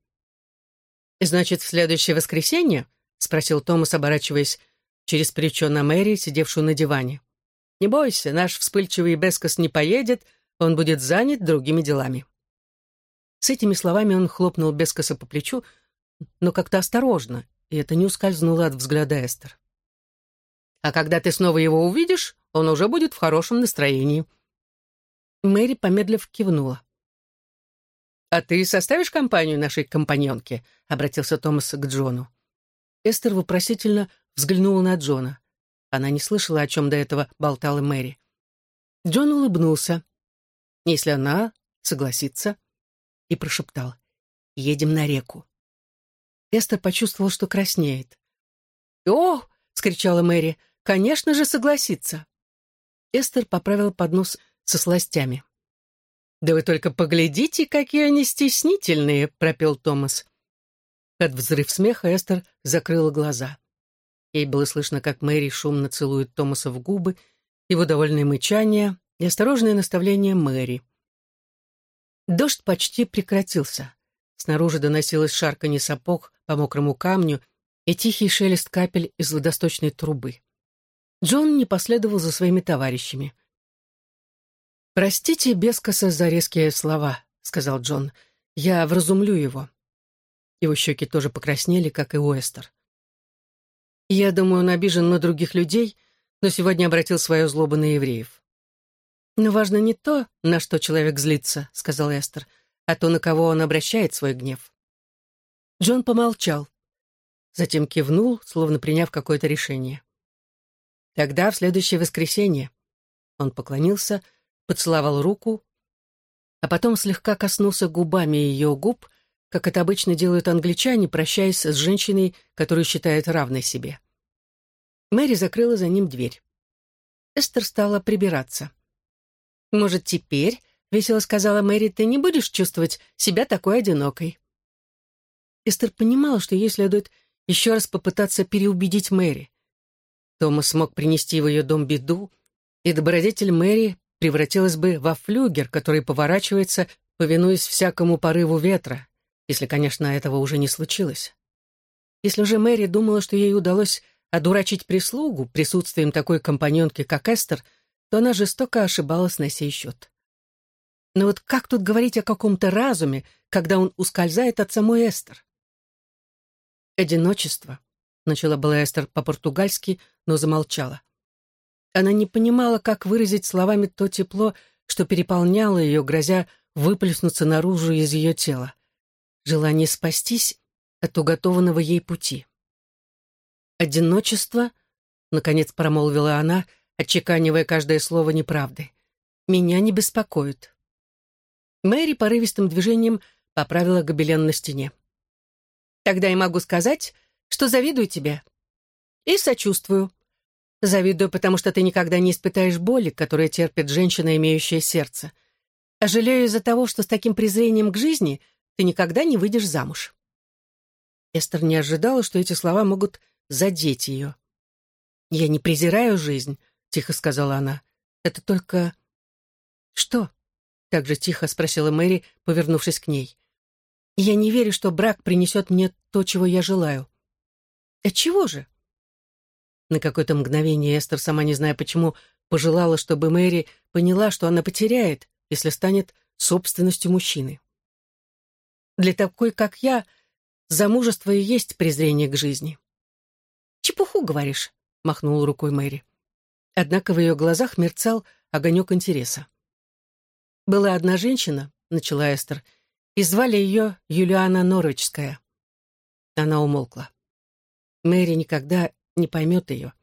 «Значит, в следующее воскресенье?» — спросил Томас, оборачиваясь через плечо на Мэри, сидевшую на диване. «Не бойся, наш вспыльчивый Бескос не поедет, он будет занят другими делами». С этими словами он хлопнул Бескоса по плечу, но как-то осторожно, и это не ускользнуло от взгляда Эстер. «А когда ты снова его увидишь, он уже будет в хорошем настроении». Мэри, помедлив, кивнула. «А ты составишь компанию нашей компаньонке?» — обратился Томас к Джону. Эстер вопросительно взглянула на Джона. Она не слышала, о чем до этого болтала Мэри. Джон улыбнулся. Если она согласится, и прошептал. «Едем на реку». Эстер почувствовала, что краснеет. «О!» — скричала Мэри. «Конечно же согласится!» Эстер поправила поднос со сластями. «Да вы только поглядите, какие они стеснительные!» — пропел Томас. Под взрыв смеха Эстер закрыла глаза. Ей было слышно, как Мэри шумно целует Томаса в губы, его довольное мычание и осторожное наставление Мэри. Дождь почти прекратился. Снаружи доносилось шарканье сапог по мокрому камню и тихий шелест капель из водосточной трубы. Джон не последовал за своими товарищами. «Простите Бескоса за резкие слова», — сказал Джон. «Я вразумлю его». Его щеки тоже покраснели, как и Уэстер. Я думаю, он обижен на других людей, но сегодня обратил свою злобу на евреев. «Но важно не то, на что человек злится», — сказал Эстер, «а то, на кого он обращает свой гнев». Джон помолчал, затем кивнул, словно приняв какое-то решение. «Тогда в следующее воскресенье». Он поклонился, поцеловал руку, а потом слегка коснулся губами ее губ, как это обычно делают англичане, прощаясь с женщиной, которую считают равной себе. Мэри закрыла за ним дверь. Эстер стала прибираться. «Может, теперь, — весело сказала Мэри, — ты не будешь чувствовать себя такой одинокой?» Эстер понимала, что ей следует еще раз попытаться переубедить Мэри. Томас мог принести в ее дом беду, и добродетель Мэри превратилась бы во флюгер, который поворачивается, повинуясь всякому порыву ветра, если, конечно, этого уже не случилось. Если же Мэри думала, что ей удалось одурачить прислугу присутствием такой компаньонки, как Эстер, то она жестоко ошибалась на сей счет. Но вот как тут говорить о каком-то разуме, когда он ускользает от самой Эстер? «Одиночество», — начала была Эстер по-португальски, но замолчала. Она не понимала, как выразить словами то тепло, что переполняло ее, грозя выплеснуться наружу из ее тела желание спастись от уготованного ей пути. «Одиночество», — наконец промолвила она, отчеканивая каждое слово неправды, — «меня не беспокоит». Мэри порывистым движением поправила гобелен на стене. «Тогда я могу сказать, что завидую тебе. И сочувствую. Завидую, потому что ты никогда не испытаешь боли, которую терпит женщина, имеющая сердце. А жалею из-за того, что с таким презрением к жизни — ты никогда не выйдешь замуж». Эстер не ожидала, что эти слова могут задеть ее. «Я не презираю жизнь», — тихо сказала она. «Это только...» «Что?» — так же тихо спросила Мэри, повернувшись к ней. «Я не верю, что брак принесет мне то, чего я желаю». «Отчего же?» На какое-то мгновение Эстер, сама не зная почему, пожелала, чтобы Мэри поняла, что она потеряет, если станет собственностью мужчины. «Для такой, как я, замужество и есть презрение к жизни». «Чепуху, говоришь?» — махнула рукой Мэри. Однако в ее глазах мерцал огонек интереса. «Была одна женщина», — начала Эстер, — «и звали ее Юлиана Норвичская». Она умолкла. Мэри никогда не поймет ее.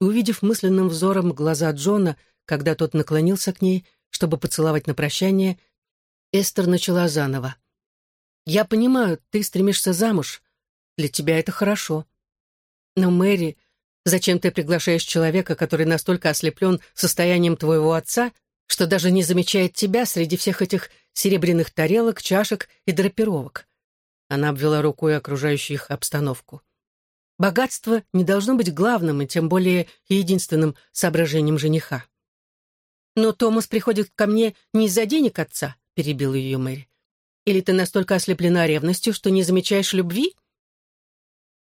Увидев мысленным взором глаза Джона, когда тот наклонился к ней, чтобы поцеловать на прощание, Эстер начала заново. «Я понимаю, ты стремишься замуж. Для тебя это хорошо. Но, Мэри, зачем ты приглашаешь человека, который настолько ослеплен состоянием твоего отца, что даже не замечает тебя среди всех этих серебряных тарелок, чашек и драпировок?» Она обвела рукой окружающую их обстановку. Богатство не должно быть главным и тем более единственным соображением жениха. «Но Томас приходит ко мне не из-за денег отца», — перебил ее Мэри. «Или ты настолько ослеплена ревностью, что не замечаешь любви?»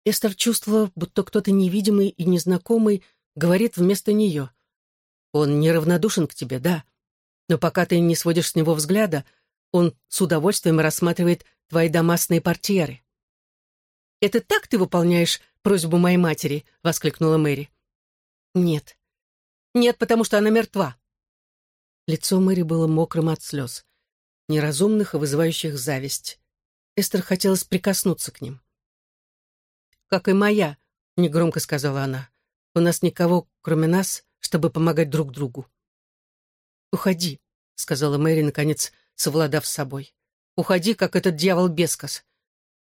Эстер чувствовала, будто кто-то невидимый и незнакомый говорит вместо нее. «Он неравнодушен к тебе, да, но пока ты не сводишь с него взгляда, он с удовольствием рассматривает твои домастные портьеры». «Это так ты выполняешь просьбу моей матери?» — воскликнула Мэри. «Нет. Нет, потому что она мертва». Лицо Мэри было мокрым от слез, неразумных и вызывающих зависть. Эстер хотелось прикоснуться к ним. «Как и моя», — негромко сказала она. «У нас никого, кроме нас, чтобы помогать друг другу». «Уходи», — сказала Мэри, наконец, совладав с собой. «Уходи, как этот дьявол Бескос.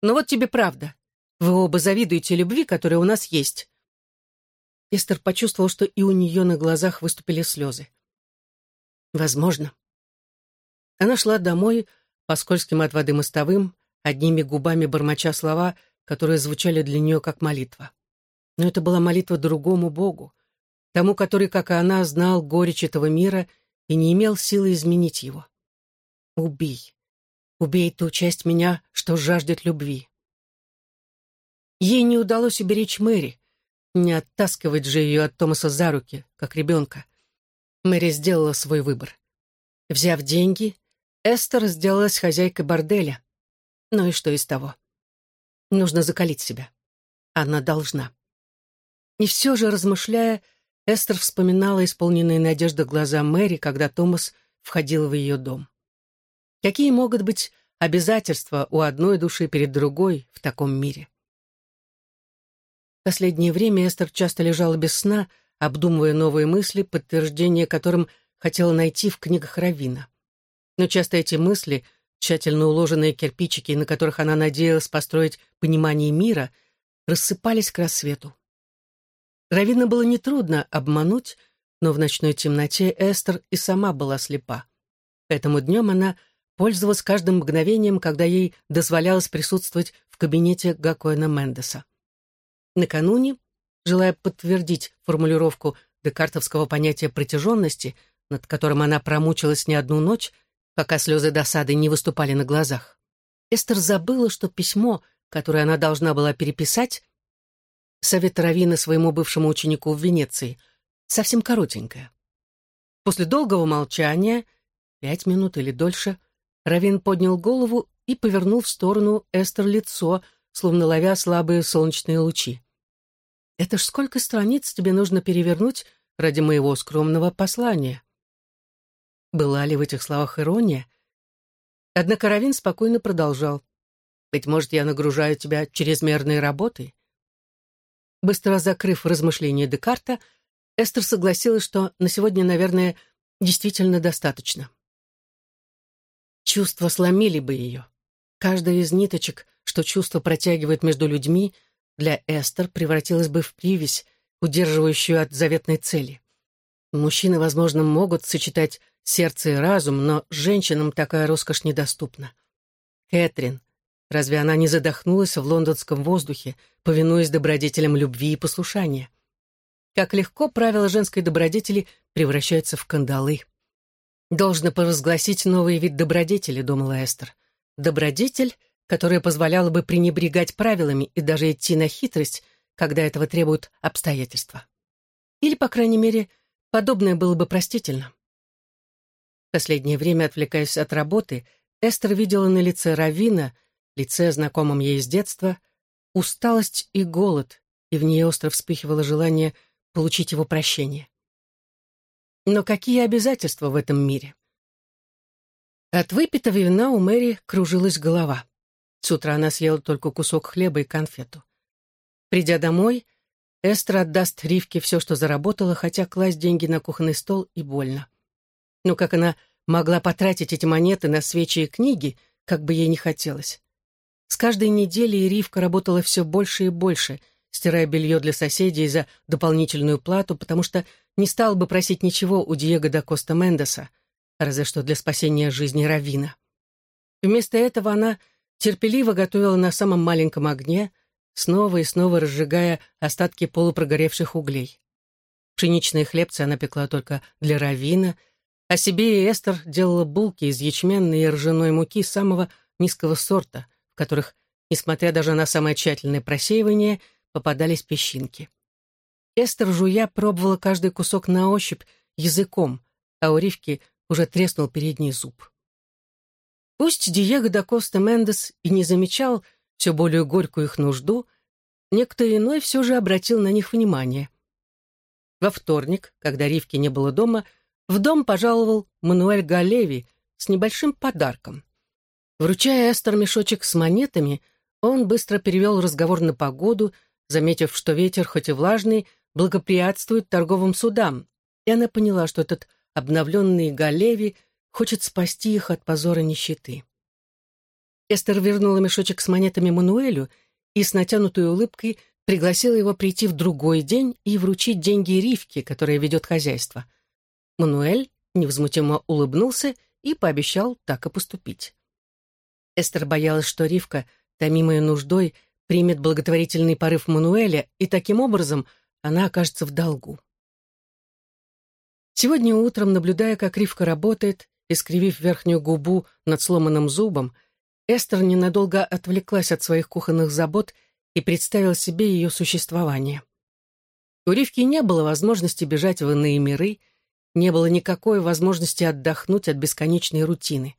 Но вот тебе правда. Вы оба завидуете любви, которая у нас есть». Эстер почувствовал, что и у нее на глазах выступили слезы. «Возможно». Она шла домой по скользким от воды мостовым, одними губами бормоча слова, которые звучали для нее как молитва. Но это была молитва другому Богу, тому, который, как и она, знал горечь этого мира и не имел силы изменить его. «Убей, убей ту часть меня, что жаждет любви». Ей не удалось уберечь Мэри, не оттаскивать же ее от Томаса за руки, как ребенка. Мэри сделала свой выбор. Взяв деньги, Эстер сделалась хозяйкой борделя. Ну и что из того? Нужно закалить себя. Она должна. И все же, размышляя, Эстер вспоминала исполненные надежды глаза Мэри, когда Томас входил в ее дом. Какие могут быть обязательства у одной души перед другой в таком мире? Последнее время Эстер часто лежала без сна, обдумывая новые мысли, подтверждение которым хотела найти в книгах Равина. Но часто эти мысли, тщательно уложенные кирпичики, на которых она надеялась построить понимание мира, рассыпались к рассвету. Равина было нетрудно обмануть, но в ночной темноте Эстер и сама была слепа. Поэтому днем она пользовалась каждым мгновением, когда ей дозволялось присутствовать в кабинете Гакоэна Мендеса. Накануне, желая подтвердить формулировку декартовского понятия протяженности, над которым она промучилась не одну ночь, пока слезы досады не выступали на глазах, Эстер забыла, что письмо, которое она должна была переписать, совет Равина своему бывшему ученику в Венеции, совсем коротенькое. После долгого молчания, пять минут или дольше, Равин поднял голову и повернул в сторону Эстер лицо, словно ловя слабые солнечные лучи. Это ж сколько страниц тебе нужно перевернуть ради моего скромного послания? Была ли в этих словах ирония? Однако Равин спокойно продолжал. «Быть может, я нагружаю тебя чрезмерной работой?» Быстро закрыв размышления Декарта, Эстер согласилась, что на сегодня, наверное, действительно достаточно. Чувства сломили бы ее. Каждая из ниточек, что чувство протягивает между людьми — для Эстер превратилась бы в привязь, удерживающую от заветной цели. Мужчины, возможно, могут сочетать сердце и разум, но женщинам такая роскошь недоступна. Кэтрин, разве она не задохнулась в лондонском воздухе, повинуясь добродетелям любви и послушания? Как легко правила женской добродетели превращаются в кандалы. Должно провозгласить новый вид добродетели, думала Эстер. Добродетель, которая позволяла бы пренебрегать правилами и даже идти на хитрость, когда этого требуют обстоятельства. Или, по крайней мере, подобное было бы простительно. Последнее время, отвлекаясь от работы, Эстер видела на лице Равина, лице, знакомом ей с детства, усталость и голод, и в ней остро вспыхивало желание получить его прощение. Но какие обязательства в этом мире? От выпитого вина у Мэри кружилась голова. С утра она съела только кусок хлеба и конфету. Придя домой, Эстер отдаст Ривке все, что заработала, хотя класть деньги на кухонный стол и больно. Но как она могла потратить эти монеты на свечи и книги, как бы ей не хотелось. С каждой неделей Ривка работала все больше и больше, стирая белье для соседей за дополнительную плату, потому что не стала бы просить ничего у Диего да Коста Мендеса, разве что для спасения жизни Равина. Вместо этого она терпеливо готовила на самом маленьком огне, снова и снова разжигая остатки полупрогоревших углей. Пшеничные хлебцы она пекла только для Равина, а себе и Эстер делала булки из ячменной и ржаной муки самого низкого сорта, в которых, несмотря даже на самое тщательное просеивание, попадались песчинки. Эстер, жуя, пробовала каждый кусок на ощупь языком, а у Ривки уже треснул передний зуб. Пусть Диего да Коста Мендес и не замечал все более горькую их нужду, некто иной все же обратил на них внимание. Во вторник, когда Ривки не было дома, в дом пожаловал Мануэль Галеви с небольшим подарком. Вручая Эстер мешочек с монетами, он быстро перевел разговор на погоду, заметив, что ветер, хоть и влажный, благоприятствует торговым судам, и она поняла, что этот обновленный Галеви хочет спасти их от позора нищеты. Эстер вернула мешочек с монетами Мануэлю и с натянутой улыбкой пригласила его прийти в другой день и вручить деньги Ривке, которая ведет хозяйство. Мануэль невозмутимо улыбнулся и пообещал так и поступить. Эстер боялась, что Ривка, томимая нуждой, примет благотворительный порыв Мануэля, и таким образом она окажется в долгу. Сегодня утром, наблюдая, как Ривка работает, искривив верхнюю губу над сломанным зубом, Эстер ненадолго отвлеклась от своих кухонных забот и представила себе ее существование. У Ривки не было возможности бежать в иные миры, не было никакой возможности отдохнуть от бесконечной рутины.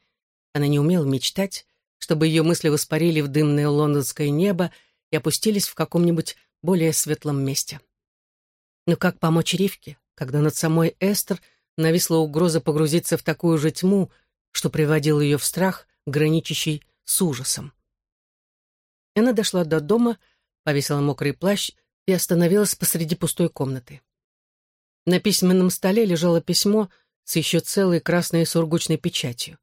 Она не умела мечтать, чтобы ее мысли воспарили в дымное лондонское небо и опустились в каком-нибудь более светлом месте. Но как помочь Ривке, когда над самой Эстер нависла угроза погрузиться в такую же тьму, что приводил ее в страх, граничащий с ужасом? Она дошла до дома, повесила мокрый плащ и остановилась посреди пустой комнаты. На письменном столе лежало письмо с еще целой красной сургучной печатью.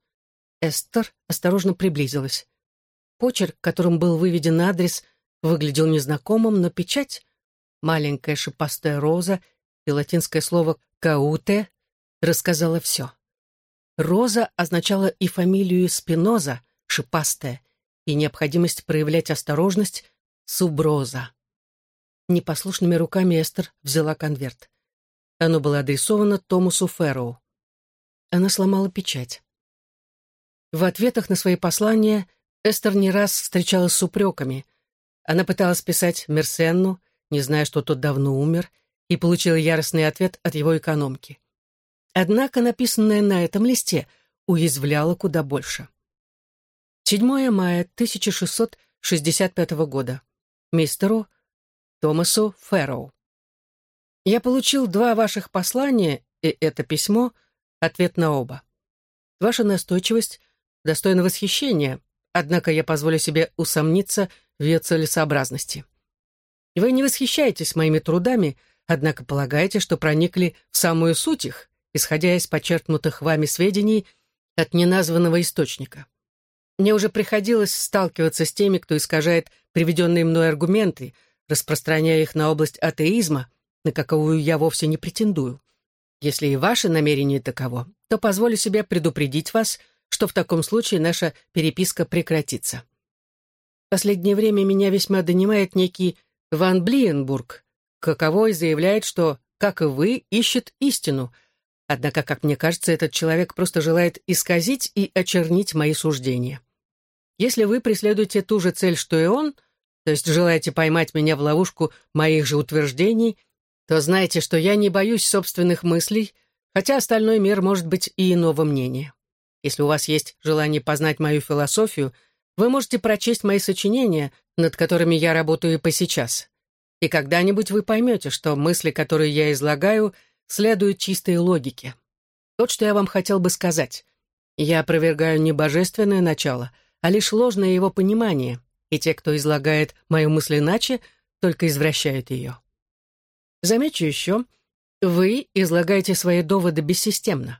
Эстер осторожно приблизилась. Почерк, которым был выведен адрес, выглядел незнакомым, но печать маленькая шипастая роза и латинское слово «кауте» рассказала все. Роза означала и фамилию Спиноза, шипастая, и необходимость проявлять осторожность, суброза. Непослушными руками Эстер взяла конверт. Оно было адресовано Томасу Ферроу. Она сломала печать. В ответах на свои послания Эстер не раз встречалась с упреками. Она пыталась писать Мерсенну, не зная, что тот давно умер, и получила яростный ответ от его экономки. Однако написанное на этом листе уязвляло куда больше. 7 мая 1665 года. Мистеру Томасу Фэрроу. Я получил два ваших послания, и это письмо — ответ на оба. Ваша настойчивость достойна восхищения, однако я позволю себе усомниться в ее целесообразности. Вы не восхищаетесь моими трудами, однако полагаете, что проникли в самую суть их, исходя из подчеркнутых вами сведений от неназванного источника. Мне уже приходилось сталкиваться с теми, кто искажает приведенные мной аргументы, распространяя их на область атеизма, на каковую я вовсе не претендую. Если и ваше намерение таково, то позволю себе предупредить вас, что в таком случае наша переписка прекратится. В последнее время меня весьма донимает некий Ван Блиенбург, каковой заявляет, что, как и вы, ищет истину, Однако, как мне кажется, этот человек просто желает исказить и очернить мои суждения. Если вы преследуете ту же цель, что и он, то есть желаете поймать меня в ловушку моих же утверждений, то знайте, что я не боюсь собственных мыслей, хотя остальной мир может быть и иного мнения. Если у вас есть желание познать мою философию, вы можете прочесть мои сочинения, над которыми я работаю и по сейчас. И когда-нибудь вы поймете, что мысли, которые я излагаю, следуют чистой логике. Вот что я вам хотел бы сказать. Я опровергаю не божественное начало, а лишь ложное его понимание, и те, кто излагает мою мысль иначе, только извращают ее. Замечу еще, вы излагаете свои доводы бессистемно.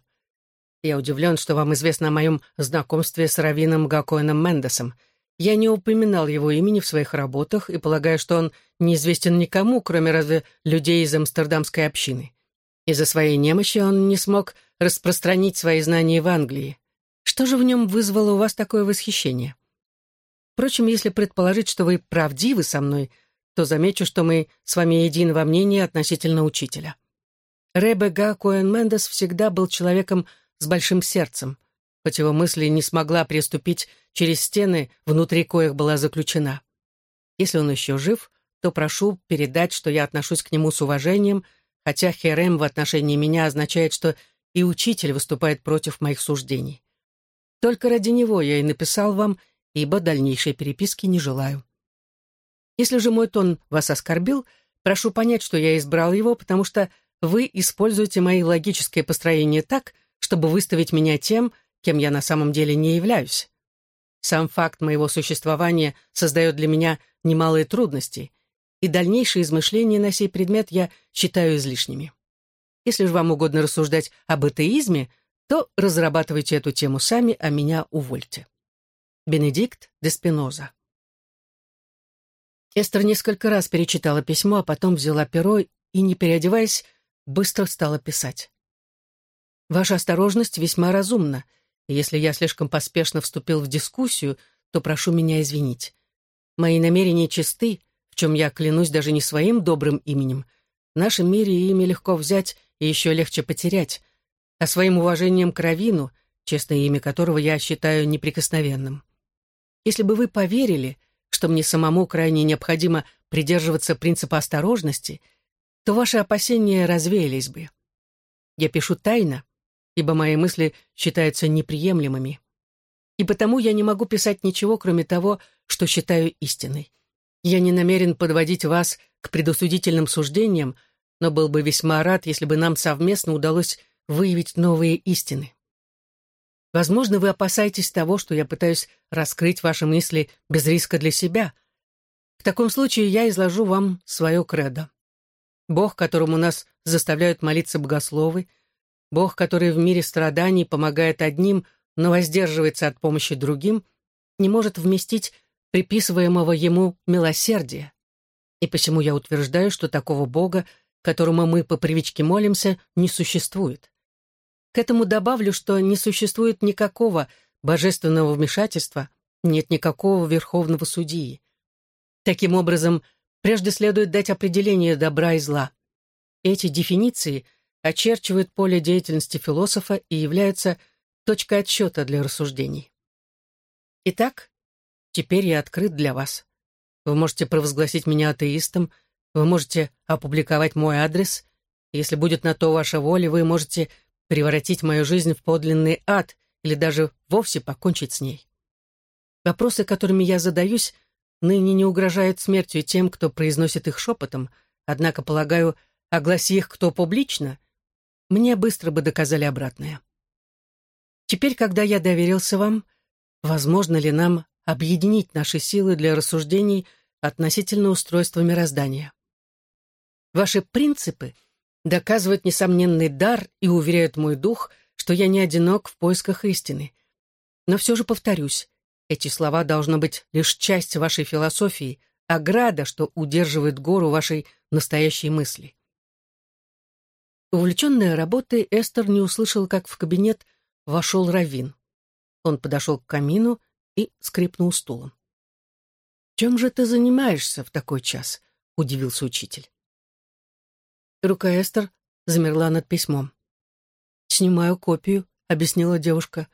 Я удивлен, что вам известно о моем знакомстве с Равином Гакоином Мендесом. Я не упоминал его имени в своих работах и полагаю, что он неизвестен никому, кроме разве людей из амстердамской общины. Из-за своей немощи он не смог распространить свои знания в Англии. Что же в нем вызвало у вас такое восхищение? Впрочем, если предположить, что вы правдивы со мной, то замечу, что мы с вами едины во мнении относительно учителя. Ребега Коэн Мендес всегда был человеком с большим сердцем, хоть его мысли не смогла приступить через стены, внутри коих была заключена. Если он еще жив, то прошу передать, что я отношусь к нему с уважением, хотя херем в отношении меня означает, что и учитель выступает против моих суждений. Только ради него я и написал вам, ибо дальнейшей переписки не желаю. Если же мой тон вас оскорбил, прошу понять, что я избрал его, потому что вы используете мои логические построения так, чтобы выставить меня тем, кем я на самом деле не являюсь. Сам факт моего существования создает для меня немалые трудности, и дальнейшие измышления на сей предмет я считаю излишними. Если же вам угодно рассуждать об атеизме, то разрабатывайте эту тему сами, а меня увольте. Бенедикт де Спиноза Эстер несколько раз перечитала письмо, а потом взяла перо и, не переодеваясь, быстро стала писать. Ваша осторожность весьма разумна, если я слишком поспешно вступил в дискуссию, то прошу меня извинить. Мои намерения чисты, в чем я клянусь даже не своим добрым именем. В нашем мире имя легко взять и еще легче потерять, а своим уважением к Равину, честное имя которого я считаю неприкосновенным. Если бы вы поверили, что мне самому крайне необходимо придерживаться принципа осторожности, то ваши опасения развеялись бы. Я пишу тайно, ибо мои мысли считаются неприемлемыми. И потому я не могу писать ничего, кроме того, что считаю истиной. Я не намерен подводить вас к предосудительным суждениям, но был бы весьма рад, если бы нам совместно удалось выявить новые истины. Возможно, вы опасаетесь того, что я пытаюсь раскрыть ваши мысли без риска для себя. В таком случае я изложу вам свое кредо. Бог, которому нас заставляют молиться богословы, Бог, который в мире страданий помогает одним, но воздерживается от помощи другим, не может вместить приписываемого ему милосердия. И почему я утверждаю, что такого Бога, которому мы по привычке молимся, не существует. К этому добавлю, что не существует никакого божественного вмешательства, нет никакого верховного судьи. Таким образом, прежде следует дать определение добра и зла. Эти дефиниции – очерчивают поле деятельности философа и являются точкой отсчета для рассуждений. Итак, теперь я открыт для вас. Вы можете провозгласить меня атеистом, вы можете опубликовать мой адрес. Если будет на то ваша воля, вы можете превратить мою жизнь в подлинный ад или даже вовсе покончить с ней. Вопросы, которыми я задаюсь, ныне не угрожают смертью тем, кто произносит их шепотом, однако, полагаю, огласи их кто публично, мне быстро бы доказали обратное. Теперь, когда я доверился вам, возможно ли нам объединить наши силы для рассуждений относительно устройства мироздания? Ваши принципы доказывают несомненный дар и уверяют мой дух, что я не одинок в поисках истины. Но все же повторюсь, эти слова должно быть лишь часть вашей философии, ограда, что удерживает гору вашей настоящей мысли. Увлеченная работой, Эстер не услышала, как в кабинет вошел Равин. Он подошел к камину и скрипнул стулом. «Чем же ты занимаешься в такой час?» — удивился учитель. Рука Эстер замерла над письмом. «Снимаю копию», — объяснила девушка.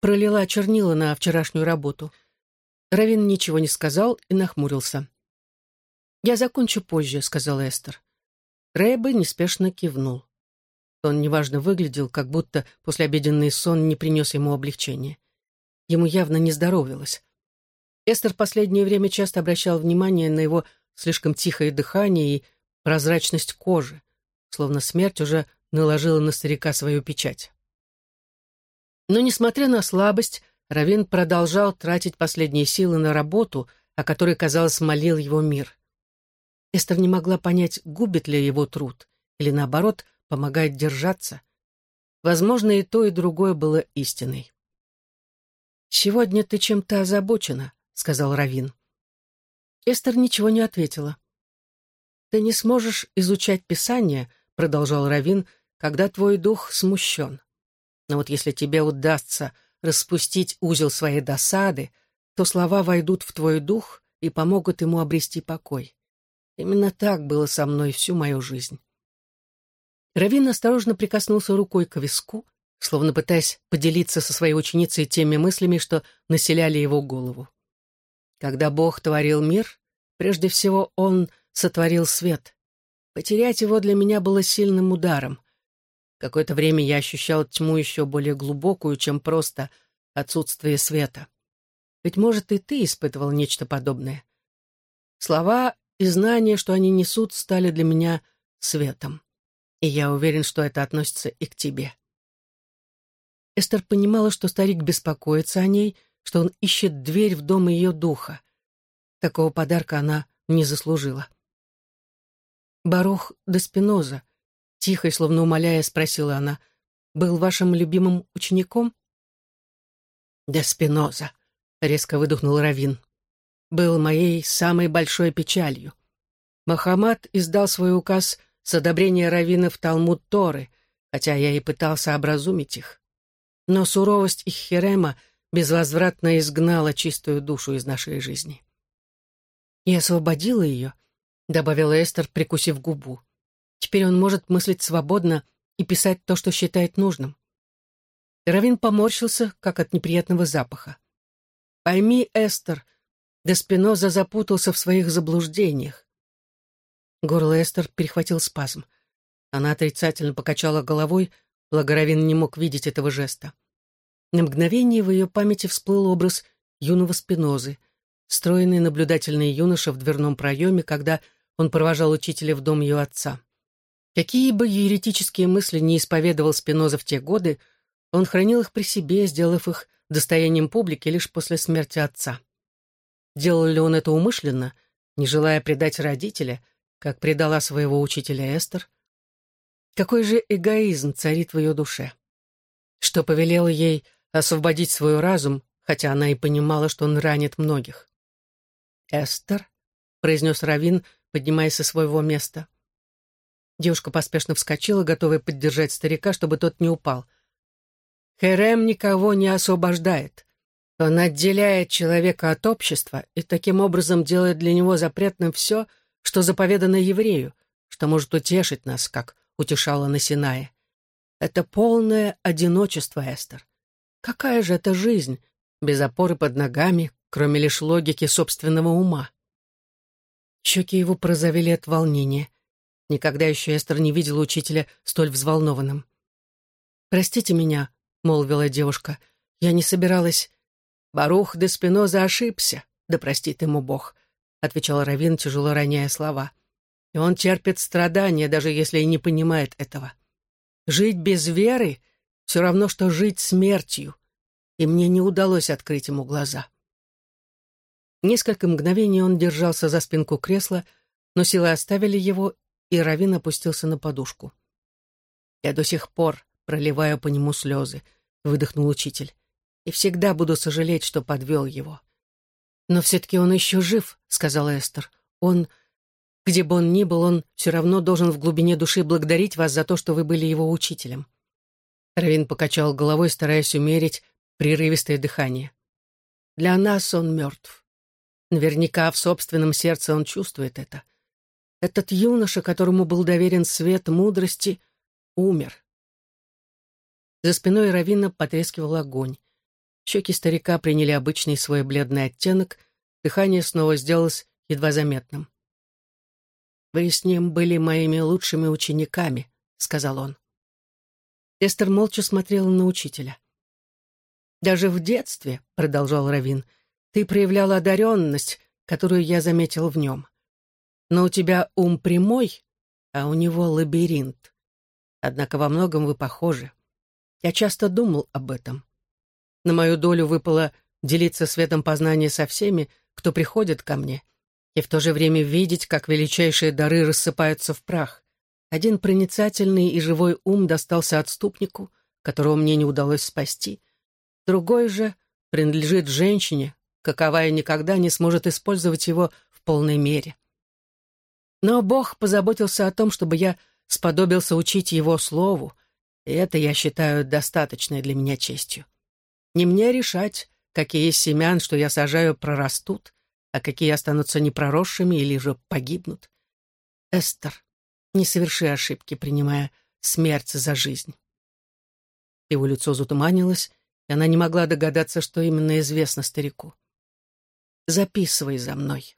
Пролила чернила на вчерашнюю работу. Равин ничего не сказал и нахмурился. «Я закончу позже», — сказала Эстер. Рэйбе неспешно кивнул. Он неважно выглядел, как будто послеобеденный сон не принес ему облегчения. Ему явно не здоровилось. Эстер последнее время часто обращал внимание на его слишком тихое дыхание и прозрачность кожи, словно смерть уже наложила на старика свою печать. Но, несмотря на слабость, Равин продолжал тратить последние силы на работу, о которой, казалось, молил его мир. Эстер не могла понять, губит ли его труд, или, наоборот, помогает держаться. Возможно, и то, и другое было истиной. «Сегодня ты чем-то озабочена», — сказал Равин. Эстер ничего не ответила. «Ты не сможешь изучать Писание», — продолжал Равин, «когда твой дух смущен. Но вот если тебе удастся распустить узел своей досады, то слова войдут в твой дух и помогут ему обрести покой. Именно так было со мной всю мою жизнь. Равин осторожно прикоснулся рукой к виску, словно пытаясь поделиться со своей ученицей теми мыслями, что населяли его голову. Когда Бог творил мир, прежде всего Он сотворил свет. Потерять его для меня было сильным ударом. Какое-то время я ощущал тьму еще более глубокую, чем просто отсутствие света. Ведь, может, и ты испытывал нечто подобное. Слова и знания, что они несут, стали для меня светом и я уверен, что это относится и к тебе». Эстер понимала, что старик беспокоится о ней, что он ищет дверь в дом ее духа. Такого подарка она не заслужила. «Барух де Спиноза», — тихо и словно умоляя, спросила она, — «был вашим любимым учеником?» «Де Спиноза», — резко выдохнул Равин, — «был моей самой большой печалью. Махамад издал свой указ — с одобрения раввинов Талмуд Торы, хотя я и пытался образумить их. Но суровость их Херема безвозвратно изгнала чистую душу из нашей жизни. «И освободила ее», — добавила Эстер, прикусив губу. «Теперь он может мыслить свободно и писать то, что считает нужным». Равин поморщился, как от неприятного запаха. «Пойми, Эстер, Деспиноза запутался в своих заблуждениях. Горло Эстер перехватил спазм. Она отрицательно покачала головой, Благоровин не мог видеть этого жеста. На мгновение в ее памяти всплыл образ юного спинозы, стройный наблюдательный юноша в дверном проеме, когда он провожал учителя в дом ее отца. Какие бы еретические мысли не исповедовал Спиноза в те годы, он хранил их при себе, сделав их достоянием публики лишь после смерти отца. Делал ли он это умышленно, не желая предать родителя — как предала своего учителя Эстер? Какой же эгоизм царит в ее душе? Что повелело ей освободить свой разум, хотя она и понимала, что он ранит многих? «Эстер», — произнес Равин, поднимаясь со своего места. Девушка поспешно вскочила, готовая поддержать старика, чтобы тот не упал. «Херем никого не освобождает. Он отделяет человека от общества и таким образом делает для него запретным все, — что заповедано еврею, что может утешить нас, как утешало на Синае. Это полное одиночество, Эстер. Какая же это жизнь, без опоры под ногами, кроме лишь логики собственного ума? Щеки его прозовели от волнения. Никогда еще Эстер не видела учителя столь взволнованным. «Простите меня», — молвила девушка, — «я не собиралась...» «Барух де Спиноза ошибся, да простит ему Бог отвечал Равин, тяжело роняя слова. И он терпит страдания, даже если и не понимает этого. Жить без веры — все равно, что жить смертью. И мне не удалось открыть ему глаза. Несколько мгновений он держался за спинку кресла, но силы оставили его, и Равин опустился на подушку. «Я до сих пор проливаю по нему слезы», — выдохнул учитель, «и всегда буду сожалеть, что подвел его. «Но все-таки он еще жив», — сказала Эстер. «Он, где бы он ни был, он все равно должен в глубине души благодарить вас за то, что вы были его учителем». Равин покачал головой, стараясь умерить прерывистое дыхание. «Для нас он мертв. Наверняка в собственном сердце он чувствует это. Этот юноша, которому был доверен свет мудрости, умер. За спиной Равина потрескивал огонь. Щеки старика приняли обычный свой бледный оттенок, дыхание снова сделалось едва заметным. «Вы с ним были моими лучшими учениками», — сказал он. Эстер молча смотрела на учителя. «Даже в детстве», — продолжал Равин, — «ты проявлял одаренность, которую я заметил в нем. Но у тебя ум прямой, а у него лабиринт. Однако во многом вы похожи. Я часто думал об этом. На мою долю выпало делиться светом познания со всеми, кто приходит ко мне, и в то же время видеть, как величайшие дары рассыпаются в прах. Один проницательный и живой ум достался отступнику, которого мне не удалось спасти. Другой же принадлежит женщине, каковая никогда не сможет использовать его в полной мере. Но Бог позаботился о том, чтобы я сподобился учить его слову, и это, я считаю, достаточной для меня честью. Не мне решать, какие из семян, что я сажаю, прорастут, а какие останутся непроросшими или же погибнут. Эстер, не соверши ошибки, принимая смерть за жизнь. Его лицо затуманилось, и она не могла догадаться, что именно известно старику. «Записывай за мной».